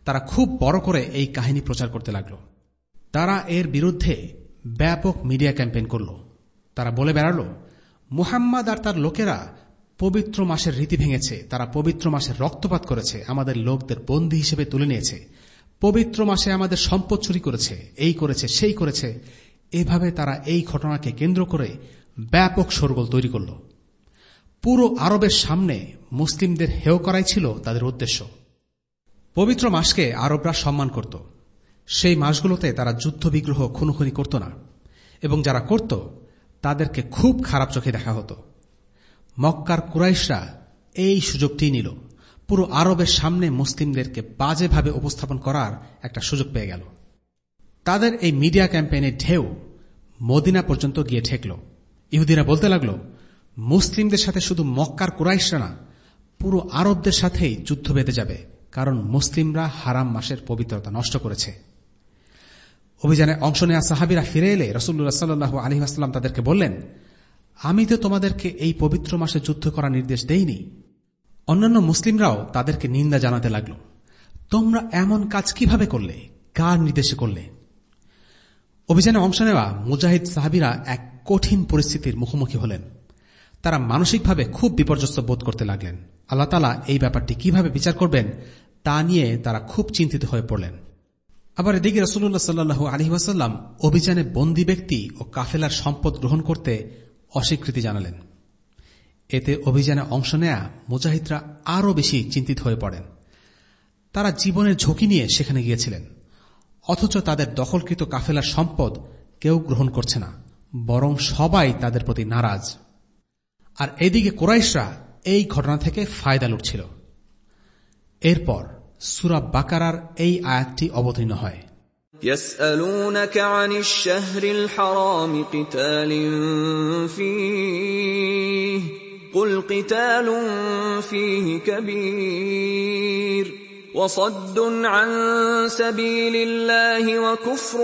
তারা খুব বড় করে এই কাহিনী প্রচার করতে লাগল। তারা এর বিরুদ্ধে ব্যাপক মিডিয়া ক্যাম্পেইন করল। তারা বলে বেড়াল, মুহাম্মদ আর তার লোকেরা পবিত্র মাসের রীতি ভেঙেছে। তারা পবিত্র মাসের রক্তপাত করেছে। আমাদের লোকদের বন্দী হিসেবে তুলে নিয়েছে। পবিত্র মাসে আমাদের সম্পদ চুরি করেছে। এই করেছে, সেই করেছে। এভাবে তারা এই ঘটনাকে কেন্দ্র করে ব্যাপক সরগোল তৈরি করল। পুরো আরবের সামনে মুসলিমদের হেয় করাই ছিল তাদের উদ্দেশ্য। পবিত্র মাসকে আরবরা সম্মান করত। সেই মাসগুলোতে তারা যুদ্ধ বিগ্রহ খুনোখুনি করত না, এবং যারা করত, তাদেরকে খুব খারাপ চোখে দেখা হতো। মক্কার কুরাইশরা এই সুযোগটি নিল। পুরো আরবের সামনে মুসলিমদেরকে বাজেভাবে উপস্থাপন করার একটা সুযোগ পেয়ে গেল। তাদের এই মিডিয়া ক্যাম্পেইনের ঢেউ মদিনা পর্যন্ত গিয়ে ঠেকল। ইহুদিরা বলতে লাগল, মুসলিমদের সাথে শুধু মক্কার কুরাইশরা না, পুরো আরবদের সাথেই যুদ্ধ বেঁধে যাবে। কারণ মুসলিমরা হারাম মাসের পবিত্রতা নষ্ট করেছে। অভিযানে অংশ নেওয়া সাহাবিরা ফিরে এলে রসুল্লাহ সাল্লু আলী আসলাম তাদেরকে বললেন, আমি তো তোমাদেরকে এই পবিত্র মাসে যুদ্ধ করার নির্দেশ দেইনি। অন্যান্য মুসলিমরাও তাদেরকে নিন্দা জানাতে লাগল। তোমরা এমন কাজ কীভাবে করলে? কার নির্দেশে করলে? অভিযানে অংশ নেওয়া মুজাহিদ সাহাবিরা এক কঠিন পরিস্থিতির মুখোমুখি হলেন। তারা মানসিকভাবে খুব বিপর্যস্ত বোধ করতে লাগলেন। আল্লাহ তালা এই ব্যাপারটি কীভাবে বিচার করবেন তা নিয়ে তারা খুব চিন্তিত হয়ে পড়লেন। আবার এদিকে রসুল্লাহ সাল্লু আলহি ওয়াসাল্লাম অভিযানে বন্দী ব্যক্তি ও কাফেলার সম্পদ গ্রহণ করতে অস্বীকৃতি জানালেন। এতে অভিযানে অংশ নেয়া মুজাহিদরা আরও বেশি চিন্তিত হয়ে পড়েন। তারা জীবনের ঝুঁকি নিয়ে সেখানে গিয়েছিলেন, অথচ তাদের দখলকৃত কাফেলার সম্পদ কেউ গ্রহণ করছে না, বরং সবাই তাদের প্রতি নারাজ। আর এদিকে কোরাইশরা এই ঘটনা থেকে ফায়দা লুটছিল। এরপর সুরা বাকারার এই আয়াতটি অবতীর্ণ হয় يسألونك عن الشهر الحرام قتال فيه قل قتال فيه كبير وصد عن سبيل الله وكفر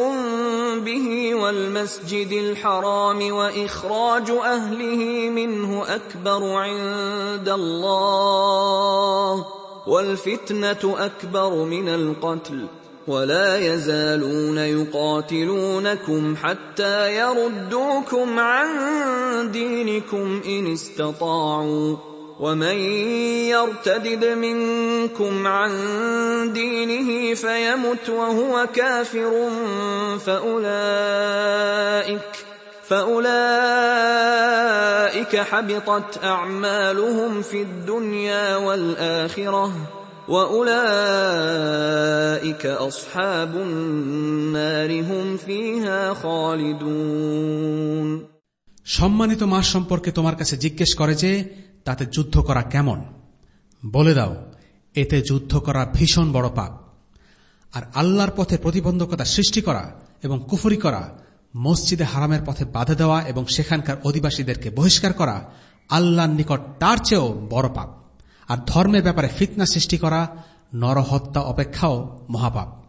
به والمسجد الحرام واخراج اهله منه اكبر عند الله والفتنة أكبر من القتل ولا يزالون يقاتلونكم حتى يردوكم عن دينكم إن استطاعوا. ومن يرتدد منكم عن دينه فيمت وهو كافر فأولئك فاولئك حبطت اعمالهم في الدنيا والاخره واولئك اصحاب النار هم فيها خالدون সম্মানিত মাস সম্পর্কে তোমার কাছে জিজ্ঞেস করে যে তাতে যুদ্ধ করা কেমন বলে দাও এতে যুদ্ধ করা ভীষণ বড় পাপ আর আল্লাহর পথে প্রতিবন্ধকতা সৃষ্টি করা এবং কুফরি করা মসজিদে হারামের পথে বাধা দেওয়া এবং সেখানকার অধিবাসীদেরকে বহিষ্কার করা আল্লাহর নিকট তার চেয়েও বড় পাপ। আর ধর্মের ব্যাপারে ফিতনা সৃষ্টি করা, নরহত্যা অপেক্ষাও মহাপাপ।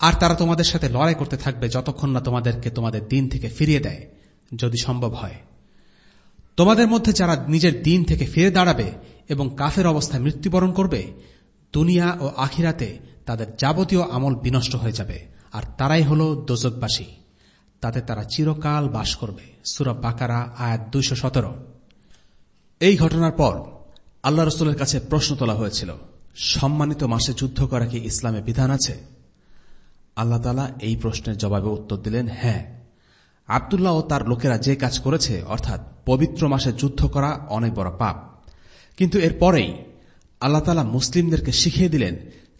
আর তারা তোমাদের সাথে লড়াই করতে থাকবে যতক্ষণ না তোমাদেরকে তোমাদের দিন থেকে ফিরিয়ে দেয়, যদি সম্ভব হয়। তোমাদের মধ্যে যারা নিজের দিন থেকে ফিরে দাঁড়াবে এবং কাফের অবস্থায় মৃত্যুবরণ করবে, দুনিয়া ও আখিরাতে তাদের যাবতীয় আমল বিনষ্ট হয়ে যাবে। আর তারাই হল দোজকবাসী তাতে তারা চিরকাল বাস করবে। সুরব বাকারা, আয়াত দুইশো সতেরো। এই ঘটনার পর আল্লাহ রসুলের কাছে প্রশ্ন তোলা হয়েছিল, সম্মানিত মাসে যুদ্ধ করা কি ইসলামে বিধান আছে? আল্লাহ তালা এই প্রশ্নের জবাবে উত্তর দিলেন হ্যাঁ। আবদুল্লাহ ও তার লোকেরা যে কাজ করেছে, অর্থাৎ পবিত্র মাসে যুদ্ধ করা অনেক বড় পাপ। কিন্তু এর পরেই আল্লাহ তালা মুসলিমদেরকে শিখিয়ে দিলেন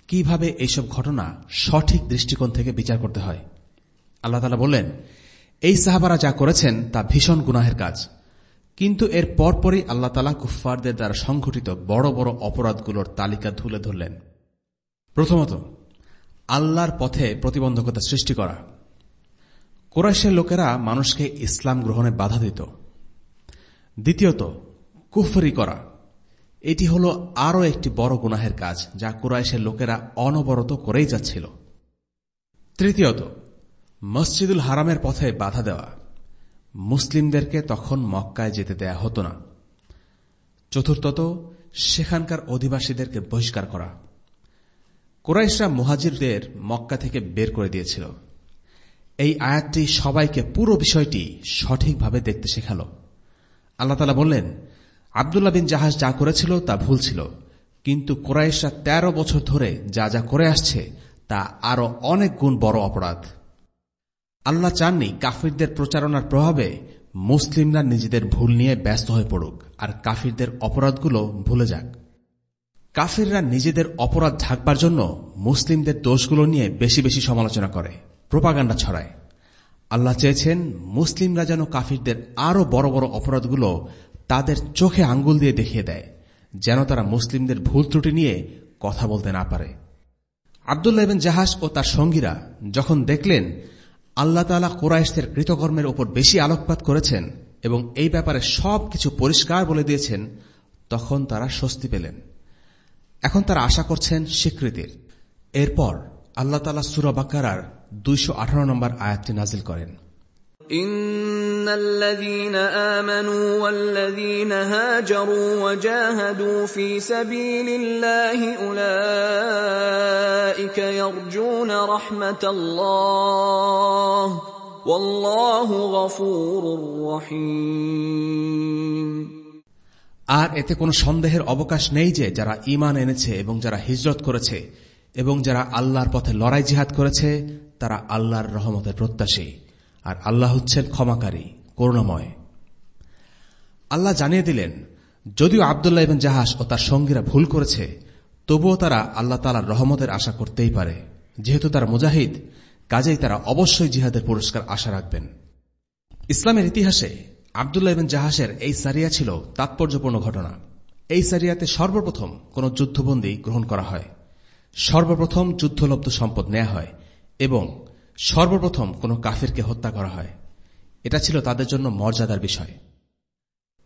কীভাবে এইসব ঘটনা সঠিক দৃষ্টিকোণ থেকে বিচার করতে হয়। আল্লাহ তালা বললেন, এই সাহাবারা যা করেছেন তা ভীষণ গুনাহের কাজ। কিন্তু এর পরপরই আল্লাহ তালা কুফফারদের দ্বারা সংঘটিত বড় বড় অপরাধগুলোর তালিকা তুলে ধরলেন। প্রথমত, আল্লাহর পথে প্রতিবন্ধকতা সৃষ্টি করা। কোরাইশের লোকেরা মানুষকে ইসলাম গ্রহণে বাধা দিত। দ্বিতীয়ত, কুফরি করা। এটি হল আরও একটি বড় গুনাহের কাজ যা কুরাইশের লোকেরা অনবরত করেই যাচ্ছিল। তৃতীয়ত মসজিদুল হারামের পথে বাধা দেওয়া। মুসলিমদেরকে তখন মক্কায় যেতে দেয়া হতো না। চতুর্থত, সেখানকার অধিবাসীদেরকে বহিষ্কার করা। কোরাইশরা মুহাজিরদের মক্কা থেকে বের করে দিয়েছিল। এই আয়াতটি সবাইকে পুরো বিষয়টি সঠিকভাবে দেখতে শেখাল। আল্লাহ তালা বললেন, আবদুল্লাহ বিন জাহাজ যা করেছিল তা ভুল ছিল, কিন্তু কোরাইশরা ১৩ বছর ধরে যা যা করে আসছে তা আরও অনেক গুণ বড় অপরাধ। আল্লাহ চাননি কাফিরদের প্রচারণার প্রভাবে মুসলিমরা নিজেদের ভুল নিয়ে ব্যস্ত হয়ে পড়ুক, আর কাফিরদের অপরাধগুলো ভুলে যাক। কাফিররা নিজেদের অপরাধ ঢাকবার জন্য মুসলিমদের দোষগুলো নিয়ে বেশি বেশি সমালোচনা করে, প্রোপাগান্ডা ছড়ায়। আল্লাহ চেয়েছেন মুসলিমরা যেন কাফিরদের আরও বড় বড় অপরাধগুলো তাদের চোখে আঙ্গুল দিয়ে দেখিয়ে দেয়, যেন তারা মুসলিমদের ভুল ত্রুটি নিয়ে কথা বলতে না পারে। আবদুল্লাহ জাহাজ ও তার সঙ্গীরা যখন দেখলেন আল্লাহ তালা কোরাইশদের কৃতকর্মের ওপর বেশি আলোকপাত করেছেন এবং এই ব্যাপারে সব কিছু পরিষ্কার বলে দিয়েছেন, তখন তারা স্বস্তি পেলেন। এখন তারা আশা করছেন স্বীকৃতির। এরপর আল্লাহ তালা সুরবাকার দুইশো আঠারো নম্বর আয়াতটি নাজিল করেন। إن الذين آمنوا والذين هاجروا وجاهدوا في سبيل الله أولئك يرجون رحمة الله والله غفور رحيم আর এতে কোনো সন্দেহের অবকাশ নেই যে যারা ইমান এনেছে এবং যারা হিজরত করেছে এবং যারা আল্লাহর পথে লড়াই জিহাদ করেছে তারা আল্লাহর রহমতের প্রত্যাশী আর আল্লাহ হচ্ছেন ক্ষমাকারী, করুণাময়। আল্লাহ জানিয়ে দিলেন, যদিও আবদুল্লাহ ইবেন জাহাজ ও তার সঙ্গীরা ভুল করেছে, তবুও তারা আল্লাহ তালার রহমতের আশা করতেই পারে। যেহেতু তারা মুজাহিদ, কাজেই তারা অবশ্যই জিহাদের পুরস্কার আশা রাখবেন। ইসলামের ইতিহাসে আবদুল্লাহ ইবেন জাহাজের এই সারিয়া ছিল তাৎপর্যপূর্ণ ঘটনা। এই সারিয়াতে সর্বপ্রথম কোন যুদ্ধবন্দী গ্রহণ করা হয়। সর্বপ্রথম যুদ্ধলব্ধ সম্পদ নেওয়া হয় এবং সর্বপ্রথম কোন কাফিরকে হত্যা করা হয়। এটা ছিল তাদের জন্য মর্যাদার বিষয়।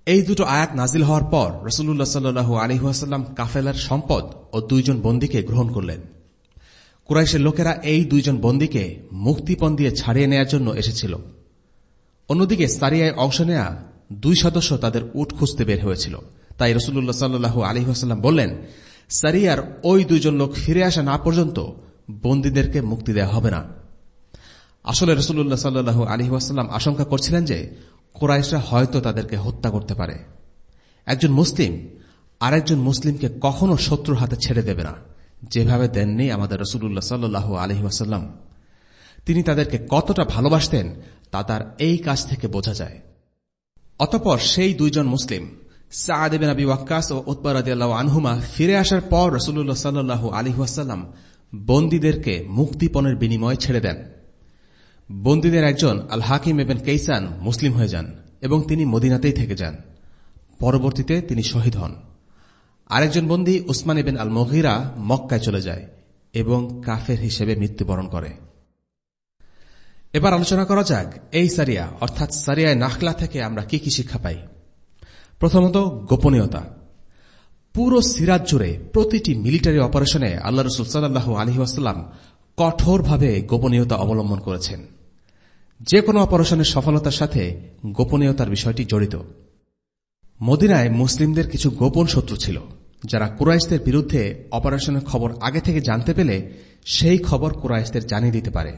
এই দুটো আয়াত নাজিল হওয়ার পর রসুল্লাহ সাল্লু আলিহাসাল্লাম কাফেলার সম্পদ ও দুইজন বন্দীকে গ্রহণ করলেন। কুরাইশের লোকেরা এই দুইজন বন্দীকে মুক্তিপণ দিয়ে ছাড়িয়ে নেয়ার জন্য এসেছিল। অন্যদিকে সারিয়ায় অংশ নেয়া দুই সদস্য তাদের উঠ খুঁজতে বের হয়েছিল। তাই রসুল্লাহ সাল্লু আলিহাসাল্লাম বললেন, সারিয়ার ওই দুইজন লোক ফিরে আসা না পর্যন্ত বন্দীদেরকে মুক্তি দেওয়া হবে না। আসলে রসুল্লাহ সাল্লু আলী ওয়াসাল্লাম আশঙ্কা করছিলেন যে কোরাইশরা হয়তো তাদেরকে হত্যা করতে পারে। একজন মুসলিম আরেকজন মুসলিমকে কখনো শত্রুর হাতে ছেড়ে দেবে না। যেভাবে দেননি আমাদের রসুল্লাহ সাল্লু আলহি ওয়াসাল্লাম। তিনি তাদেরকে কতটা ভালোবাসতেন তা তার এই কাজ থেকে বোঝা যায়। অতপর সেই দুইজন মুসলিম সাদেবেন আবি ওয়াক্কাস ও উৎপরাদিয়াল্লাহ আনহুমা ফিরে আসার পর রসুল্লাহ সাল্লু আলী ওয়াসাল্লাম বন্দীদেরকে মুক্তিপণের বিনিময়ে ছেড়ে দেন। বন্দীদের একজন আল হাকিম এবেন কেইসান মুসলিম হয়ে যান এবং তিনি মদিনাতেই থেকে যান। পরবর্তীতে তিনি শহীদ হন। আরেকজন বন্দী উসমান এবেন আল মহিরা মক্কায় চলে যায় এবং কাফের হিসেবে মৃত্যুবরণ করে। এবার আলোচনা করা যাক এই সারিয়া, অর্থাৎ সারিয়ায় নাখলা থেকে আমরা কি কি শিক্ষা পাই। প্রথমত গোপনীয়তা। পুরো সিরাজ জুড়ে প্রতিটি মিলিটারি অপারেশনে আল্লাহ রসুল সাল্লাহ আলহিহাস্লাম কঠোরভাবে গোপনীয়তা অবলম্বন করেছেন। যে কোনো অপারেশনের সফলতার সাথে গোপনীয়তার বিষয়টি জড়িত। মদিনায় মুসলিমদের কিছু গোপন শত্রু ছিল, যারা কুরাইশদের বিরুদ্ধে অপারেশনের খবর আগে থেকে জানতে পেলে সেই খবর কুরাইশদের জানিয়ে দিতে পারে।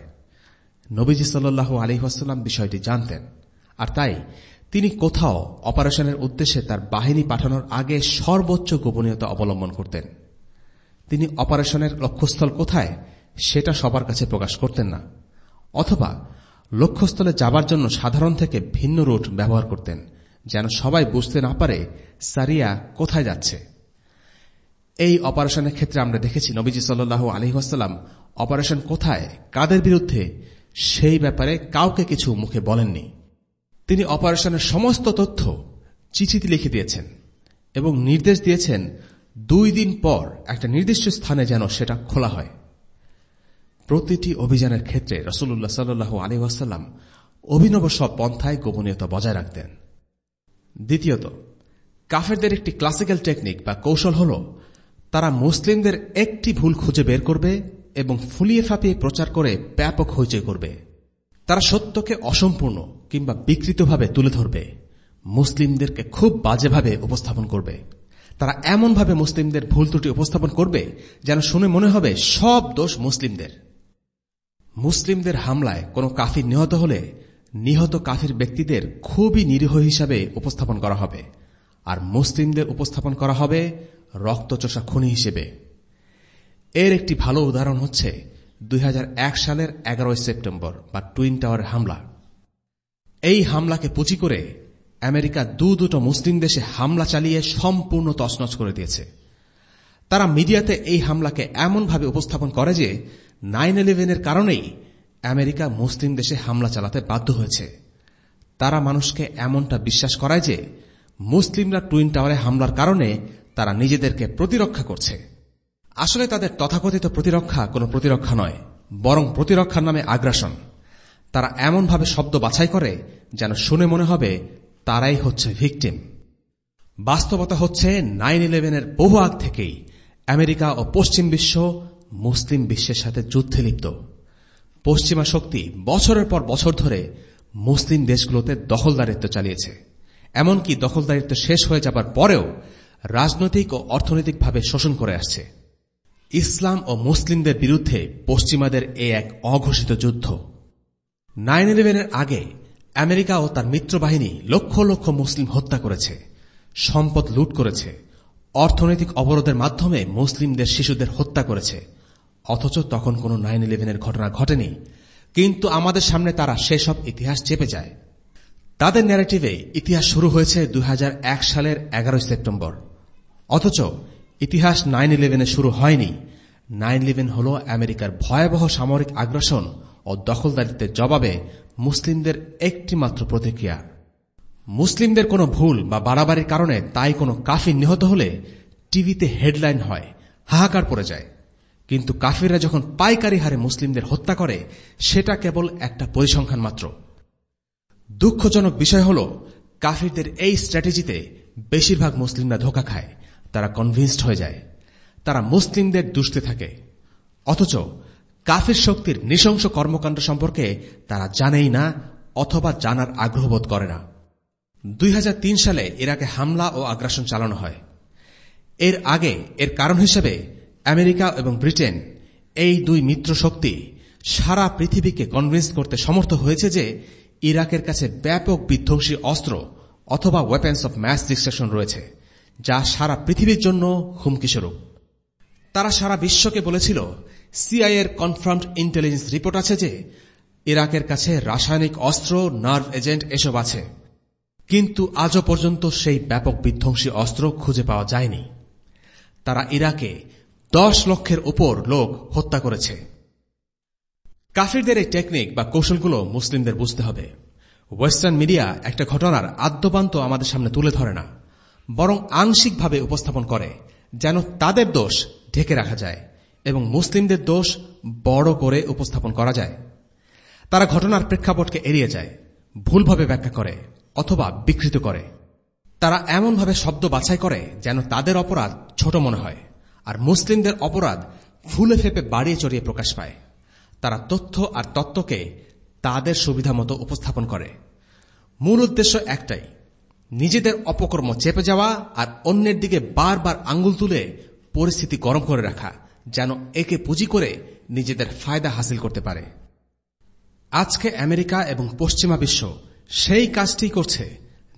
নবীজি সাল্লু আলহিহাস্লাম বিষয়টি জানতেন, আর তাই তিনি কোথাও অপারেশনের উদ্দেশ্যে তার বাহিনী পাঠানোর আগে সর্বোচ্চ গোপনীয়তা অবলম্বন করতেন। তিনি অপারেশনের লক্ষ্যস্থল কোথায় সেটা সবার কাছে প্রকাশ করতেন না, অথবা লক্ষ্যস্থলে যাবার জন্য সাধারণ থেকে ভিন্ন রুট ব্যবহার করতেন, যেন সবাই বুঝতে না পারে সারিয়া কোথায় যাচ্ছে। এই অপারেশনের ক্ষেত্রে আমরা দেখেছি নবীজি সাল্লু আলহিহাস্লাম অপারেশন কোথায়, কাদের বিরুদ্ধে, সেই ব্যাপারে কাউকে কিছু মুখে বলেননি। তিনি অপারেশনের সমস্ত তথ্য, চিঠিতে লিখে দিয়েছেন এবং নির্দেশ দিয়েছেন, দুই দিন পর একটা নির্দিষ্ট স্থানে যেন সেটা খোলা হয়। প্রতিটি অভিযানের ক্ষেত্রে রসুল্লাহ সাল্লু আলহাম অভিনব সব পন্থায় গোপনীয়তা বজায় রাখতেন। দ্বিতীয়ত, কাফেরদের একটি ক্লাসিক্যাল টেকনিক বা কৌশল হল, তারা মুসলিমদের একটি ভুল খুঁজে বের করবে এবং ফুলিয়ে ফাঁপিয়ে প্রচার করে ব্যাপক হইচই করবে। তারা সত্যকে অসম্পূর্ণ কিংবা বিকৃতভাবে তুলে ধরবে, মুসলিমদেরকে খুব বাজেভাবে উপস্থাপন করবে। তারা এমনভাবে মুসলিমদের ভুল ত্রুটি উপস্থাপন করবে যেন শুনে মনে হবে সব দোষ মুসলিমদের। মুসলিমদের হামলায় কোনো কাফির নিহত হলে নিহত কাফির ব্যক্তিদের খুবই নিরীহ হিসাবে উপস্থাপন করা হবে। আর মুসলিমদের উপস্থাপন করা হবে রক্তচোষা খুনি হিসেবে। এর একটি ভালো উদাহরণ হচ্ছে দুই হাজার এক সালের এগারোই সেপ্টেম্বর বা টুইন টাওয়ার হামলা। এই হামলাকে পুঁজি করে আমেরিকা দু দুটো মুসলিম দেশে হামলা চালিয়ে সম্পূর্ণ তছনছ করে দিয়েছে। তারা মিডিয়াতে এই হামলাকে এমনভাবে উপস্থাপন করে যে নাইন ইলেভেনের কারণেই আমেরিকা মুসলিম দেশে হামলা চালাতে বাধ্য হয়েছে। তারা মানুষকে এমনটা বিশ্বাস করায় যে মুসলিমরা টুইন টাওয়ারে হামলার কারণে তারা নিজেদেরকে প্রতিরক্ষা করছে। আসলে তাদের তথাকথিত প্রতিরক্ষা কোনো প্রতিরক্ষা নয়, বরং প্রতিরক্ষার নামে আগ্রাসন। তারা এমনভাবে শব্দ বাছাই করে যেন শুনে মনে হবে তারাই হচ্ছে ভিকটিম। বাস্তবতা হচ্ছে নাইন ইলেভেনের বহু আগ থেকেই আমেরিকা ও পশ্চিম বিশ্ব মুসলিম বিশ্বের সাথে যুদ্ধে লিপ্ত। পশ্চিমা শক্তি বছরের পর বছর ধরে মুসলিম দেশগুলোতে দখলদারিত্ব চালিয়েছে। এমনকি দখলদারিত্ব শেষ হয়ে যাবার পরেও রাজনৈতিক ও অর্থনৈতিকভাবে শোষণ করে আসছে। ইসলাম ও মুসলিমদের বিরুদ্ধে পশ্চিমাদের এ এক অঘোষিত যুদ্ধ। নাইন ইলেভেনের আগে আমেরিকা ও তার মিত্রবাহিনী লক্ষ লক্ষ মুসলিম হত্যা করেছে, সম্পদ লুট করেছে, অর্থনৈতিক অবরোধের মাধ্যমে মুসলিমদের শিশুদের হত্যা করেছে অথচ তখন কোন নাইন ইলেভেনের ঘটনা ঘটেনি। কিন্তু আমাদের সামনে তারা সেসব ইতিহাস চেপে যায়। তাদের ন্যারেটিভে ইতিহাস শুরু হয়েছে দুই হাজার এক সালের এগারোই সেপ্টেম্বর। অথচ ইতিহাস নাইন ইলেভেনে শুরু হয়নি। নাইন ইলেভেন হল আমেরিকার ভয়াবহ সামরিক আগ্রাসন ও দখলদারিত্বের জবাবে মুসলিমদের একটি মাত্র প্রতিক্রিয়া। মুসলিমদের কোনো ভুল বা বাড়াবাড়ির কারণে তাই কোনো কাফির নিহত হলে টিভিতে হেডলাইন হয়, হাহাকার পড়ে যায়। কিন্তু কাফিররা যখন পাইকারি হারে মুসলিমদের হত্যা করে, সেটা কেবল একটা পরিসংখ্যান মাত্র। দুঃখজনক বিষয় হল, কাফিরদের এই স্ট্র্যাটেজিতে বেশিরভাগ মুসলিমরা ধোকা খায়, তারা কনভিন্সড হয়ে যায়। তারা মুসলিমদের দুষতে থাকে। অথচ কাফির শক্তির নৃশংস কর্মকাণ্ড সম্পর্কে তারা জানেই না অথবা জানার আগ্রহবোধ করে না। দুই হাজার তিন সালে ইরাকে হামলা ও আগ্রাসন চালানো হয়। এর আগে এর কারণ হিসেবে আমেরিকা এবং ব্রিটেন এই দুই মিত্র শক্তি সারা পৃথিবীকে কনভিন্স করতে সমর্থ হয়েছে যে ইরাকের কাছে ব্যাপক বিধ্বংসী অস্ত্র অথবা ওয়েপেন্স অব ম্যাস ডিস্ট্রাকশন রয়েছে, যা সারা পৃথিবীর জন্য হুমকিস্বরূপ। তারা সারা বিশ্বকে বলেছিল সিআইএর কনফার্মড ইন্টেলিজেন্স রিপোর্ট আছে যে ইরাকের কাছে রাসায়নিক অস্ত্র নার্ভ এজেন্ট এসব আছে। কিন্তু আজও পর্যন্ত সেই ব্যাপক বিধ্বংসী অস্ত্র খুঁজে পাওয়া যায়নি। তারা ইরাকে দশ লক্ষের উপর লোক হত্যা করেছে। কাফিরদের এই টেকনিক বা কৌশলগুলো মুসলিমদের বুঝতে হবে। ওয়েস্টার্ন মিডিয়া একটা ঘটনার আদ্যপান্ত আমাদের সামনে তুলে ধরে না। বরং আংশিকভাবে উপস্থাপন করে, যেন তাদের দোষ ঢেকে রাখা যায় এবং মুসলিমদের দোষ বড় করে উপস্থাপন করা যায়। তারা ঘটনার প্রেক্ষাপটকে এড়িয়ে যায়, ভুলভাবে ব্যাখ্যা করে অথবা বিকৃত করে। তারা এমনভাবে শব্দ বাছাই করে যেন তাদের অপরাধ ছোট মনে হয়। আর মুসলিমদের অপরাধ ফুলে ফেপে বাড়িয়ে চড়িয়ে প্রকাশ পায়। তারা তথ্য আর তত্ত্বকে তাদের সুবিধা মতো উপস্থাপন করে। মূল উদ্দেশ্য একটাই, নিজেদের অপকর্ম চেপে যাওয়া আর অন্যের দিকে বারবার আঙ্গুল তুলে পরিস্থিতি গরম করে রাখা, যেন একে পুঁজি করে নিজেদের ফায়দা হাসিল করতে পারে। আজকে আমেরিকা এবং পশ্চিমা বিশ্ব সেই কাজটি করছে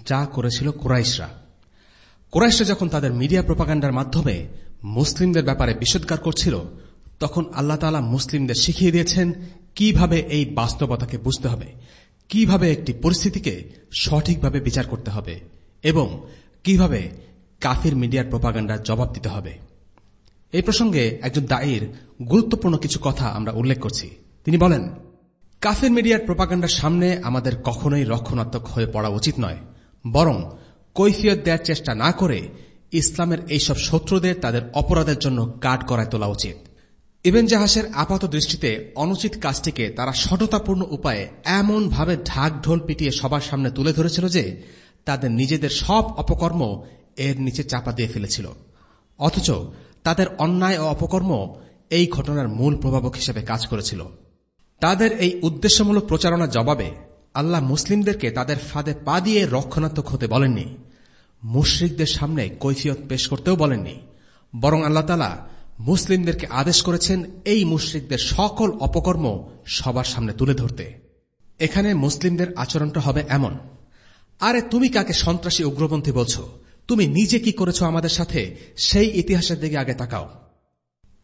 যা করেছিল কোরাইশরা। কোরাইশরা যখন তাদের মিডিয়া প্রপাগান্ডার মাধ্যমে মুসলিমদের ব্যাপারে বিষোদ্গার করছিল, তখন আল্লাহ তালা মুসলিমদের শিখিয়ে দিয়েছেন কীভাবে এই বাস্তবতাকে বুঝতে হবে, কীভাবে একটি পরিস্থিতিকে সঠিকভাবে বিচার করতে হবে এবং কীভাবে কাফির মিডিয়ার প্রপাগান্ডার জবাব দিতে হবে। এই প্রসঙ্গে একজন দায়ের গুরুত্বপূর্ণ কিছু কথা আমরা উল্লেখ করছি। তিনি বলেন, কাফের মিডিয়ার প্রপাগান্ডার সামনে আমাদের কখনোই রক্ষণাত্মক হয়ে পড়া উচিত নয়, বরং কৈফিয়ত দেওয়ার চেষ্টা না করে ইসলামের এইসব শত্রুদের তাদের অপরাধের জন্য কাঠ করায় তোলা উচিত। ইবেন জাহাসের আপাত দৃষ্টিতে অনুচিত কাজটিকে তারা সঠতাপূর্ণ উপায়ে এমনভাবে ঢাক ঢোল পিটিয়ে সবার সামনে তুলে ধরেছিল যে তাদের নিজেদের সব অপকর্ম এর নিচে চাপা দিয়ে ফেলেছিল। অথচ তাদের অন্যায় ও অপকর্ম এই ঘটনার মূল প্রভাবক হিসেবে কাজ করেছিল। তাদের এই উদ্দেশ্যমূলক প্রচারণার জবাবে আল্লাহ মুসলিমদেরকে তাদের ফাঁদে পা দিয়ে রক্ষণাত্মক হতে বলেননি। মুশ্রিকদের সামনে কৈফিয়ত পেশ করতেও বলেননি। বরং আল্লাহ তালা মুসলিমদেরকে আদেশ করেছেন এই মুশ্রিকদের সকল অপকর্ম সবার সামনে তুলে ধরতে। এখানে মুসলিমদের আচরণটা হবে এমন, আরে তুমি কাকে সন্ত্রাসী উগ্রপন্থী বলছ? তুমি নিজে কি করেছ আমাদের সাথে? সেই ইতিহাসের দিকে আগে তাকাও।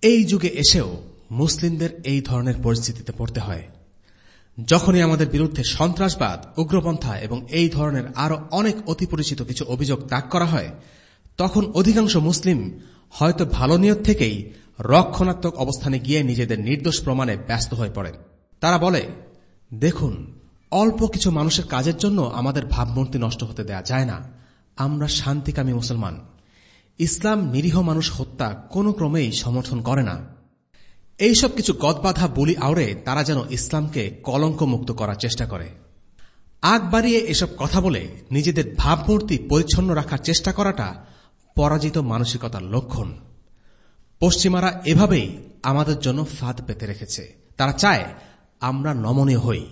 এই যুগে এসেও মুসলিমদের এই ধরনের পরিস্থিতিতে পড়তে হয়। যখনই আমাদের বিরুদ্ধে সন্ত্রাসবাদ, উগ্রপন্থা এবং এই ধরনের আরও অনেক অতিপরিচিত কিছু অভিযোগ ত্যাগ করা হয়, তখন অধিকাংশ মুসলিম হয়তো ভালো নিয়ত থেকেই রক্ষণাত্মক অবস্থানে গিয়ে নিজেদের নির্দোষ প্রমাণে ব্যস্ত হয়ে পড়েন। তারা বলে, দেখুন, অল্প কিছু মানুষের কাজের জন্য আমাদের ভাবমূর্তি নষ্ট হতে দেয়া যায় না। আমরা শান্তিকামী মুসলমান। ইসলাম নিরীহ মানুষ হত্যা কোনো ক্রমেই সমর্থন করে না। এইসব কিছু গদবাধা বলি আওড়ে তারা যেন ইসলামকে কলঙ্ক মুক্ত করার চেষ্টা করে। আগ বাড়িয়ে এসব কথা বলে নিজেদের ভাবমূর্তি পরিচ্ছন্ন রাখার চেষ্টা করাটা পরাজিত মানসিকতার লক্ষণ। পশ্চিমারা এভাবেই আমাদের জন্য ফাঁদ পেতে রেখেছে। তারা চায় আমরা নমনীয় হই।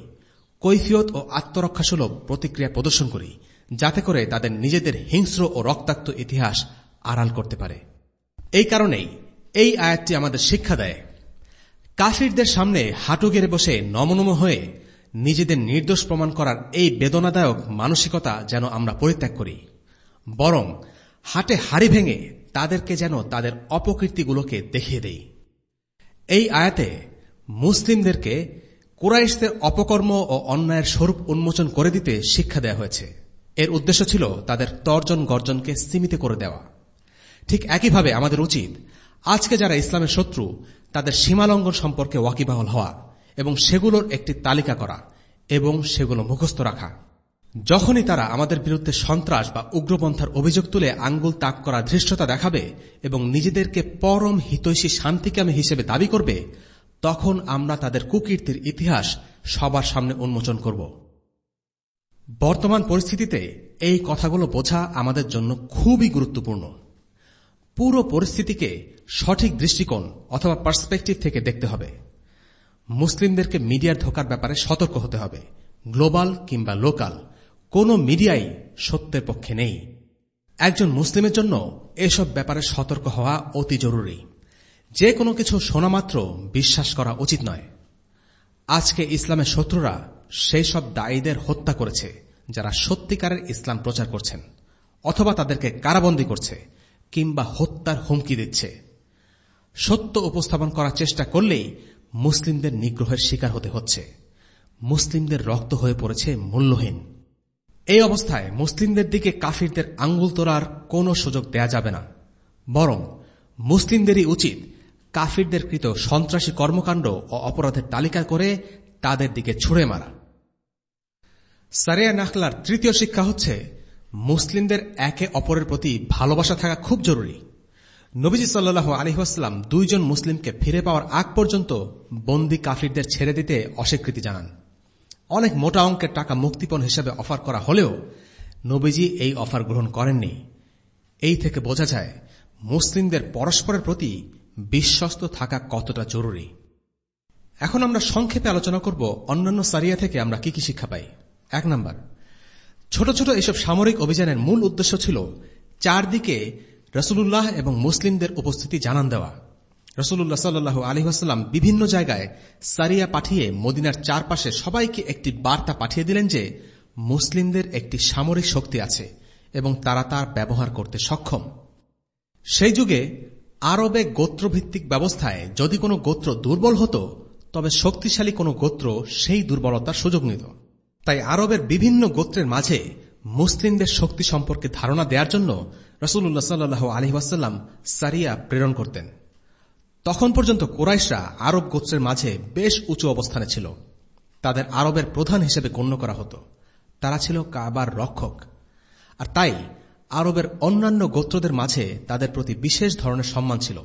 কৈফিয়ত ও আত্মরক্ষাসুলভ প্রতিক্রিয়া প্রদর্শন করি, যাতে করে তাদের নিজেদের হিংস্র ও রক্তাক্ত ইতিহাস আড়াল করতে পারে। এই কারণেই এই আয়াতটি আমাদের শিক্ষা দেয় কাফিরদের সামনে হাঁটু গেড়ে বসে নমনম হয়ে নিজেদের নির্দোষ প্রমাণ করার এই বেদনাদায়ক মানসিকতা যেন আমরা পরিত্যাগ করি। বরং হাটে হাড়ি ভেঙে তাদেরকে যেন তাদের অপকীর্তিগুলোকে দেখিয়ে দেই। এই আয়াতে মুসলিমদেরকে কুরাইশদের অপকর্ম ও অন্যায়ের স্বরূপ উন্মোচন করে দিতে শিক্ষা দেওয়া হয়েছে। এর উদ্দেশ্য ছিল তাদের তর্জন গর্জনকে সীমিত করে দেওয়া। ঠিক একইভাবে আমাদের উচিত আজকে যারা ইসলামের শত্রু, তাদের সীমালঙ্ঘন সম্পর্কে ওয়াকিবাহল হওয়া এবং সেগুলোর একটি তালিকা করা এবং সেগুলো মুখস্থ রাখা। যখনই তারা আমাদের বিরুদ্ধে সন্ত্রাস বা উগ্রপন্থার অভিযোগ তুলে আঙ্গুল তাক করা ধৃষ্টতা দেখাবে এবং নিজেদেরকে পরম হিতৈষী শান্তিকামী হিসেবে দাবি করবে, তখন আমরা তাদের কুকীর্তির ইতিহাস সবার সামনে উন্মোচন করব। বর্তমান পরিস্থিতিতে এই কথাগুলো বোঝা আমাদের জন্য খুবই গুরুত্বপূর্ণ। পুরো পরিস্থিতিকে সঠিক দৃষ্টিকোণ অথবা পার্সপেক্টিভ থেকে দেখতে হবে। মুসলিমদেরকে মিডিয়ার ধোকার ব্যাপারে সতর্ক হতে হবে, গ্লোবাল কিংবা লোকাল। কোন মিডিয়াই সত্যের পক্ষে নেই। একজন মুসলিমের জন্য এসব ব্যাপারে সতর্ক হওয়া অতি জরুরি। যে কোনো কিছু শোনা মাত্র বিশ্বাস করা উচিত নয়। আজকে ইসলামের শত্রুরা সেই সব দায়ীদের হত্যা করেছে, যারা সত্যিকারের ইসলাম প্রচার করছেন, অথবা তাদেরকে কারাবন্দী করছে। কিংবা হত্যার হুমকি দিচ্ছে। সত্য উপস্থাপন করার চেষ্টা করলেই মুসলিমদের নিগ্রহের শিকার হতে হচ্ছে। মুসলিমদের রক্ত হয়ে পড়েছে মূল্যহীন। এই অবস্থায় মুসলিমদের দিকে কাফিরদের আঙ্গুল তোলার কোনো সুযোগ দেয়া যাবে না। বরং মুসলিমদেরই উচিত কাফিরদের কৃত সন্ত্রাসী কর্মকাণ্ড ও অপরাধের তালিকা করে তাদের দিকে ছুড়ে মারা। সারিয়া নাখলার তৃতীয় শিক্ষা হচ্ছে মুসলিমদের একে অপরের প্রতি ভালোবাসা থাকা খুব জরুরি। নবীজি সাল্লু আলহিহাস্লাম দুইজন মুসলিমকে ফিরে পাওয়ার আগ পর্যন্ত বন্দি কাফিরদের ছেড়ে দিতে অস্বীকৃতি জানান। অনেক মোটা অঙ্কের টাকা মুক্তিপণ হিসেবে অফার করা হলেও নবীজি এই অফার গ্রহণ করেননি। এই থেকে বোঝা যায়, মুসলিমদের পরস্পরের প্রতি বিশ্বস্ত থাকা কতটা জরুরি। এখন আমরা সংক্ষেপে আলোচনা করব অন্যান্য সারিয়া থেকে আমরা কি কি শিক্ষা পাই। এক নম্বর ছোট ছোট এসব সামরিক অভিযানের মূল উদ্দেশ্য ছিল চারদিকে রসুল্লাহ এবং মুসলিমদের উপস্থিতি জানান দেওয়া। রসুল্লাহ সাল্লু আলহিহাস্লাম বিভিন্ন জায়গায় সারিয়া পাঠিয়ে মদিনার চারপাশে সবাইকে একটি বার্তা পাঠিয়ে দিলেন যে মুসলিমদের একটি সামরিক শক্তি আছে এবং তারা তার ব্যবহার করতে সক্ষম। সেই যুগে আরবে গোত্রভিত্তিক ব্যবস্থায় যদি কোনো গোত্র দুর্বল হতো, তবে শক্তিশালী কোনো গোত্র সেই দুর্বলতার সুযোগ নিত। তাই আরবের বিভিন্ন গোত্রের মাঝে মুসলিমদের শক্তি সম্পর্কে ধারণা দেওয়ার জন্য রসুল্লাহ সাল্লু আলহিহাস্লাম সারিয়া প্রেরণ করতেন। তখন পর্যন্ত কোরাইশরা আরব গোত্রের মাঝে বেশ উঁচু অবস্থানে ছিল। তাদের আরবের প্রধান হিসেবে গণ্য করা হতো। তারা ছিল কাবার রক্ষক। আর তাই আরবের অন্যান্য গোত্রদের মাঝে তাদের প্রতি বিশেষ ধরনের সম্মান ছিল।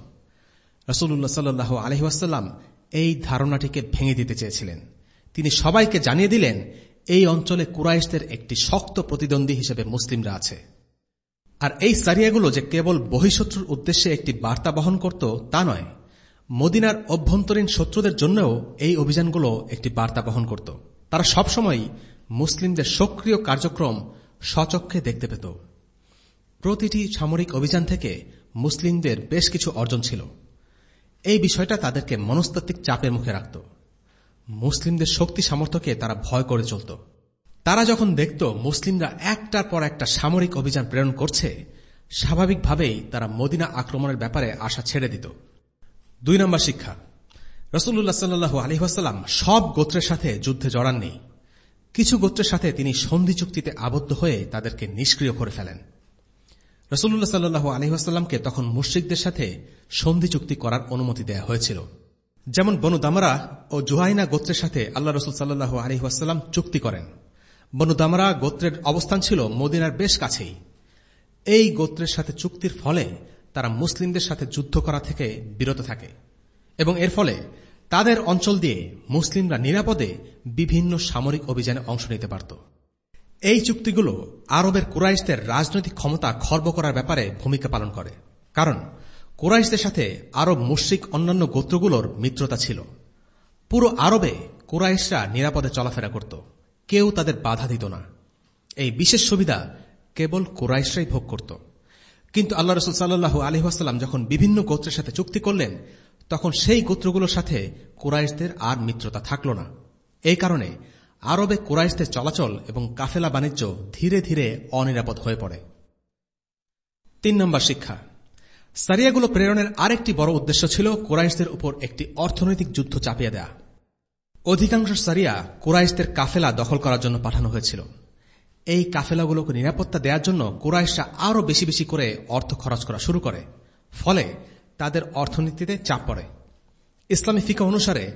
রসুল্লাহ সাল্লু আলহিহাস্লাম এই ধারণাটিকে ভেঙে দিতে চেয়েছিলেন। তিনি সবাইকে জানিয়ে দিলেন এই অঞ্চলে কুরাইশদের একটি শক্ত প্রতিদ্বন্দ্বী হিসেবে মুসলিমরা আছে। আর এই সারিয়াগুলো যে কেবল বহিঃশত্রুর উদ্দেশ্যে একটি বার্তা বহন করত, তা নয়, মদিনার অভ্যন্তরীণ শত্রুদের জন্যও এই অভিযানগুলো একটি বার্তা বহন করত। তারা সবসময় মুসলিমদের সক্রিয় কার্যক্রম সচক্ষে দেখতে পেত। প্রতিটি সামরিক অভিযান থেকে মুসলিমদের বেশ কিছু অর্জন ছিল। এই বিষয়টা তাদেরকে মনস্তাত্ত্বিক চাপের মুখে রাখত। মুসলিমদের শক্তি সামর্থ্যকে তারা ভয় করে চলত। তারা যখন দেখত মুসলিমরা একটার পর একটা সামরিক অভিযান প্রেরণ করছে, স্বাভাবিকভাবেই তারা মদিনা আক্রমণের ব্যাপারে আশা ছেড়ে দিত। দুই নম্বর শিক্ষা। রসুল্লাহ সাল্লু আলহিহাস্লাম সব গোত্রের সাথে যুদ্ধে জড়াননি। কিছু গোত্রের সাথে তিনি সন্ধি চুক্তিতে আবদ্ধ হয়ে তাদেরকে নিষ্ক্রিয় করে ফেলেন। রসুল্লাহ সাল্লু আলহিহাস্লামকে তখন মুশ্রিকদের সাথে সন্ধি চুক্তি করার অনুমতি দেয়া হয়েছিল। যেমন বনু দামরা ও জুহাইনা গোত্রের সাথে আল্লাহ রসুল সাল্লু আলহিহাস্লাম চুক্তি করেন। বনু দামরা গোত্রের অবস্থান ছিল মদিনার বেশ কাছেই। এই গোত্রের সাথে চুক্তির ফলে তারা মুসলিমদের সাথে যুদ্ধ করা থেকে বিরত থাকে এবং এর ফলে তাদের অঞ্চল দিয়ে মুসলিমরা নিরাপদে বিভিন্ন সামরিক অভিযানে অংশ নিতে পারত। এই চুক্তিগুলো আরবের কুরাইশদের রাজনৈতিক ক্ষমতা খর্ব করার ব্যাপারে ভূমিকা পালন করে। কারণ কুরাইশদের সাথে আরব মুশ্রিক অন্যান্য গোত্রগুলোর মিত্রতা ছিল। পুরো আরবে কুরাইশরা নিরাপদে চলাফেরা করত। কেউ তাদের বাধা দিত না। এই বিশেষ সুবিধা কেবল কুরাইশরাই ভোগ করত। কিন্তু আল্লাহ রসুল সাল্লু আলহিহাস্লাম যখন বিভিন্ন গোত্রের সাথে চুক্তি করলেন, তখন সেই গোত্রগুলোর সাথে কুরাইশদের আর মিত্রতা থাকল না। এই কারণে আরবে কুরাইশদের চলাচল এবং কাফেলা বাণিজ্য ধীরে ধীরে অনিরাপদ হয়ে পড়ে। তিন নম্বর শিক্ষা। সারিয়াগুলো প্রেরণের আরেকটি বড় উদ্দেশ্য ছিল কোরাইশদের উপর একটি অর্থনৈতিক যুদ্ধ চাপিয়ে দেয়া। অধিকাংশ সারিয়া কোরাইশদের কাফেলা দখল করার জন্য পাঠানো হয়েছিল। এই কাফেলাগুলোকে নিরাপত্তা দেওয়ার জন্য কুরাইশরা আরও বেশি বেশি করে অর্থ খরচ করা শুরু করে, ফলে তাদের অর্থনীতিতে চাপ পড়ে। ইসলামী ফিকা অনুসারে,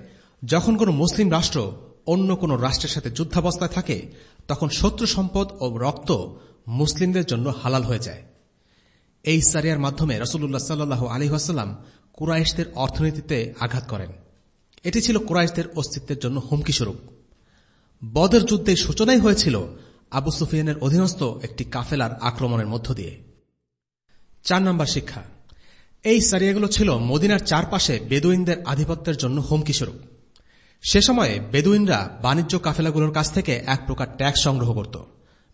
যখন কোনো মুসলিম রাষ্ট্র অন্য কোনো রাষ্ট্রের সাথে যুদ্ধাবস্থায় থাকে, তখন শত্রু সম্পদ ও রক্ত মুসলিমদের জন্য হালাল হয়ে যায়। এই সারিয়ার মাধ্যমে রসুল্লাহ সাল্লু আলী আসাল্লাম কুরাইশদের অর্থনীতিতে আঘাত করেন। এটি ছিল কুরাইশদের অস্তিত্বের জন্য হুমকি স্বরূপ বদের যুদ্ধের সূচনাই হয়েছিল আবু সুফিয়ানের অধীনস্থ একটি কাফেলার আক্রমণের মধ্য দিয়ে। চার নম্বর শিক্ষা। এই সারিয়াগুলো ছিল মদিনার চারপাশে বেদুইনদের আধিপত্যের জন্য হুমকি স্বরূপ সে সময়ে বেদুইনরা বাণিজ্য কাফেলাগুলোর কাছ থেকে এক প্রকার ট্যাক্স সংগ্রহ করত।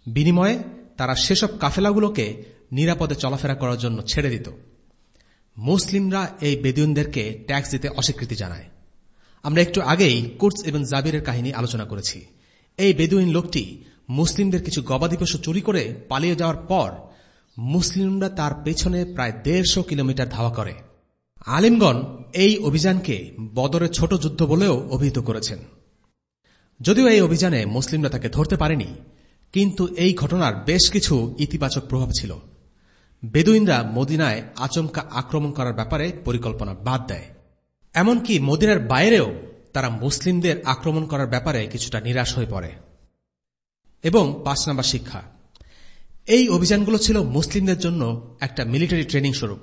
বিনিময়ে তারা সেসব কাফেলাগুলোকে নিরাপদে চলাফেরা করার জন্য ছেড়ে দিত। মুসলিমরা এই বেদুইনদেরকে ট্যাক্স দিতে অস্বীকৃতি জানায়। আমরা একটু আগেই কুর্স এবং জাবিরের কাহিনী আলোচনা করেছি। এই বেদুইন লোকটি মুসলিমদের কিছু গবাদি পশু চুরি করে পালিয়ে যাওয়ার পর মুসলিমরা তার পেছনে প্রায় দেড়শো কিলোমিটার ধাওয়া করে। আলিমগণ এই অভিযানকে বদরের ছোট যুদ্ধ বলেও অভিহিত করেছেন। যদিও এই অভিযানে মুসলিমরা তাকে ধরতে পারেনি, কিন্তু এই ঘটনার বেশ কিছু ইতিবাচক প্রভাব ছিল। বেদুইনরা মদিনায় আচমকা আক্রমণ করার ব্যাপারে পরিকল্পনা বাদ দেয়। এমনকি মদিনার বাইরেও তারা মুসলিমদের আক্রমণ করার ব্যাপারে কিছুটা নিরাশ হয়ে পড়ে। এবং পাঁচ নম্বর শিক্ষা, এই অভিযানগুলো ছিল মুসলিমদের জন্য একটা মিলিটারি ট্রেনিং স্বরূপ।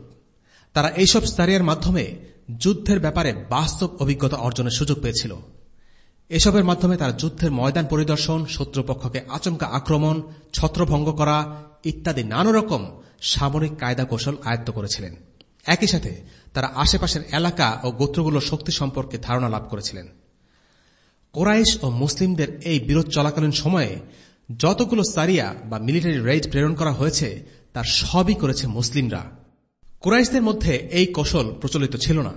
তারা এইসব স্তারিয়ার মাধ্যমে যুদ্ধের ব্যাপারে বাস্তব অভিজ্ঞতা অর্জনের সুযোগ পেয়েছিল। এসবের মাধ্যমে তারা যুদ্ধের ময়দান পরিদর্শন, শত্রুপক্ষকে আচমকা আক্রমণ, ছত্রভঙ্গ করা ইত্যাদি নানা রকম সামরিক কায়দা কৌশল আয়ত্ত করেছিলেন। একই সাথে তারা আশেপাশের এলাকা ও গোত্রগুলোর শক্তি সম্পর্কে ধারণা লাভ করেছিলেন। কোরাইশ ও মুসলিমদের এই বিরোধ চলাকালীন সময়ে যতগুলো সারিয়া বা মিলিটারি রেড প্রেরণ করা হয়েছে, তার সবই করেছে মুসলিমরা। কুরাইশদের মধ্যে এই কৌশল প্রচলিত ছিল না।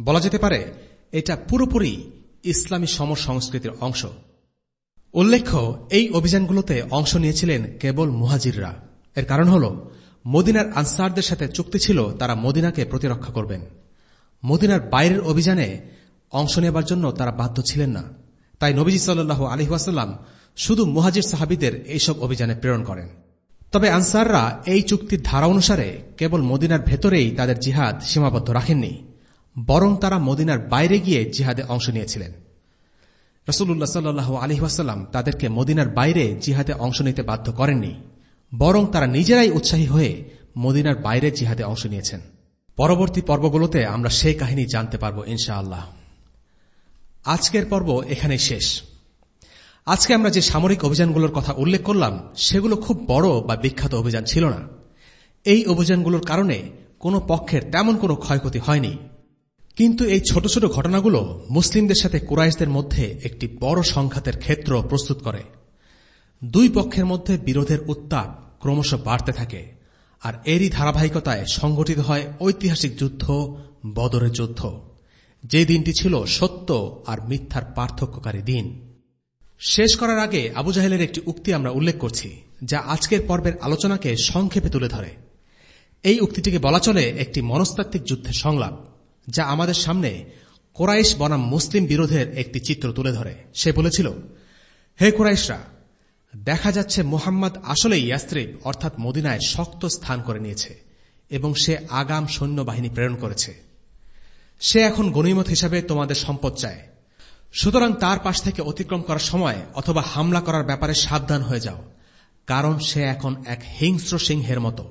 বলা যেতে পারে, এটা পুরোপুরি ইসলামী সমর সংস্কৃতির অংশ। উল্লেখ্য, এই অভিযানগুলোতে অংশ নিয়েছিলেন কেবল মুহাজিররা। এর কারণ হল মদিনার আনসারদের সাথে চুক্তি ছিল তারা মদিনাকে প্রতিরক্ষা করবেন। মদিনার বাইরের অভিযানে অংশ নেবার জন্য তারা বাধ্য ছিলেন না। তাই নবীজি সাল্লু আলহিহাসাল্লাম শুধু মুহাজির সাহাবিদের এইসব অভিযানে প্রেরণ করেন। তবে আনসাররা এই চুক্তির ধারা অনুসারে কেবল মদিনার ভেতরেই তাদের জিহাদ সীমাবদ্ধ রাখেননি, বরং তারা মদিনার বাইরে গিয়ে জিহাদে অংশ নিয়েছিলেন। রসুল্লাহ সাল্লু আলহিহাসাল্লাম তাদেরকে মদিনার বাইরে জিহাদে অংশ নিতে বাধ্য করেননি। বরং তারা নিজেরাই উৎসাহী হয়ে মদিনার বাইরে জিহাদে অংশ নিয়েছেন। পরবর্তী পর্বগুলোতে আমরা সেই কাহিনী জানতে পারব ইনশাআল্লাহ। আজকের পর্ব এখানেই শেষ। আজকে আমরা যে সামরিক অভিযানগুলোর কথা উল্লেখ করলাম, সেগুলো খুব বড় বা বিখ্যাত অভিযান ছিল না। এই অভিযানগুলোর কারণে কোনো পক্ষের তেমন কোনো ক্ষয়ক্ষতি হয়নি। কিন্তু এই ছোট ছোট ঘটনাগুলো মুসলিমদের সাথে কুরাইশদের মধ্যে একটি বড় সংঘাতের ক্ষেত্র প্রস্তুত করে। দুই পক্ষের মধ্যে বিরোধের উত্তাপ ক্রমশ বাড়তে থাকে, আর এরই ধারাবাহিকতায় সংগঠিত হয় ঐতিহাসিক যুদ্ধ, বদরের যুদ্ধ। যে দিনটি ছিল সত্য আর মিথ্যার পার্থক্যকারী দিন। শেষ করার আগে আবু জাহেলের একটি উক্তি আমরা উল্লেখ করছি, যা আজকের পর্বের আলোচনাকে সংক্ষেপে তুলে ধরে। এই উক্তিটিকে বলা চলে একটি মনস্তাত্ত্বিক যুদ্ধের সংলাপ, যা আমাদের সামনে কোরাইশ বনাম মুসলিম বিরোধের একটি চিত্র তুলে ধরে। সে বলেছিল, হে কোরাইশরা দেখা যাচ্ছে মোহাম্মদ আসলেই ইয়াস্ত্রিব অর্থাৎ মদিনায় শক্ত স্থান করে নিয়েছে এবং সে আগাম সৈন্যবাহিনী প্রেরণ করেছে। সে এখন গণিমত হিসাবে তোমাদের সম্পদ চায়। সুতরাং তার পাশ থেকে অতিক্রম করার সময় অথবা হামলা করার ব্যাপারে সাবধান হয়ে যাও, কারণ সে এখন এক হিংস্র সিংহের মতো।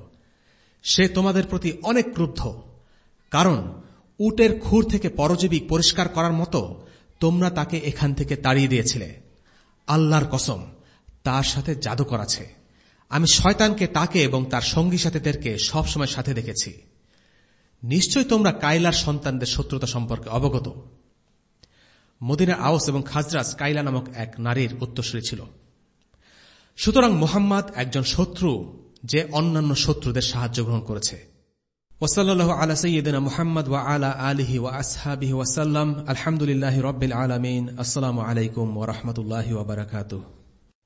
সে তোমাদের প্রতি অনেক ক্রুদ্ধ, কারণ উটের খুর থেকে পরজীবী পরিষ্কার করার মতো তোমরা তাকে এখান থেকে তাড়িয়ে দিয়েছিলে। আল্লাহর কসম। তার সাথে জাদুকর আছে। আমি শয়তানকে তাকে এবং তার সঙ্গী সাথীদেরকে সবসময় সাথে দেখেছি। নিশ্চয় তোমরা কাইলার সন্তানদের শত্রুতা সম্পর্কে অবগত। মদিনা আউস এবং খাজরাস কাইলা নামক এক নারীর উত্তরসূরি ছিল। সুতরাং মোহাম্মদ একজন শত্রু যে অন্যান্য শত্রুদের সাহায্য গ্রহণ করেছে। ওসল্লাহ আলা সৈয়দিনা মোহাম্মদ ওয়া আলা আলিহি ওয়া আসহাবিহি ওয়াসাল্লাম আলহামদুলিল্লাহ রবিল আলমিন। আসসালামু আলাইকুম ওয়া রহমতুল্লাহ ওবরাকাতুহ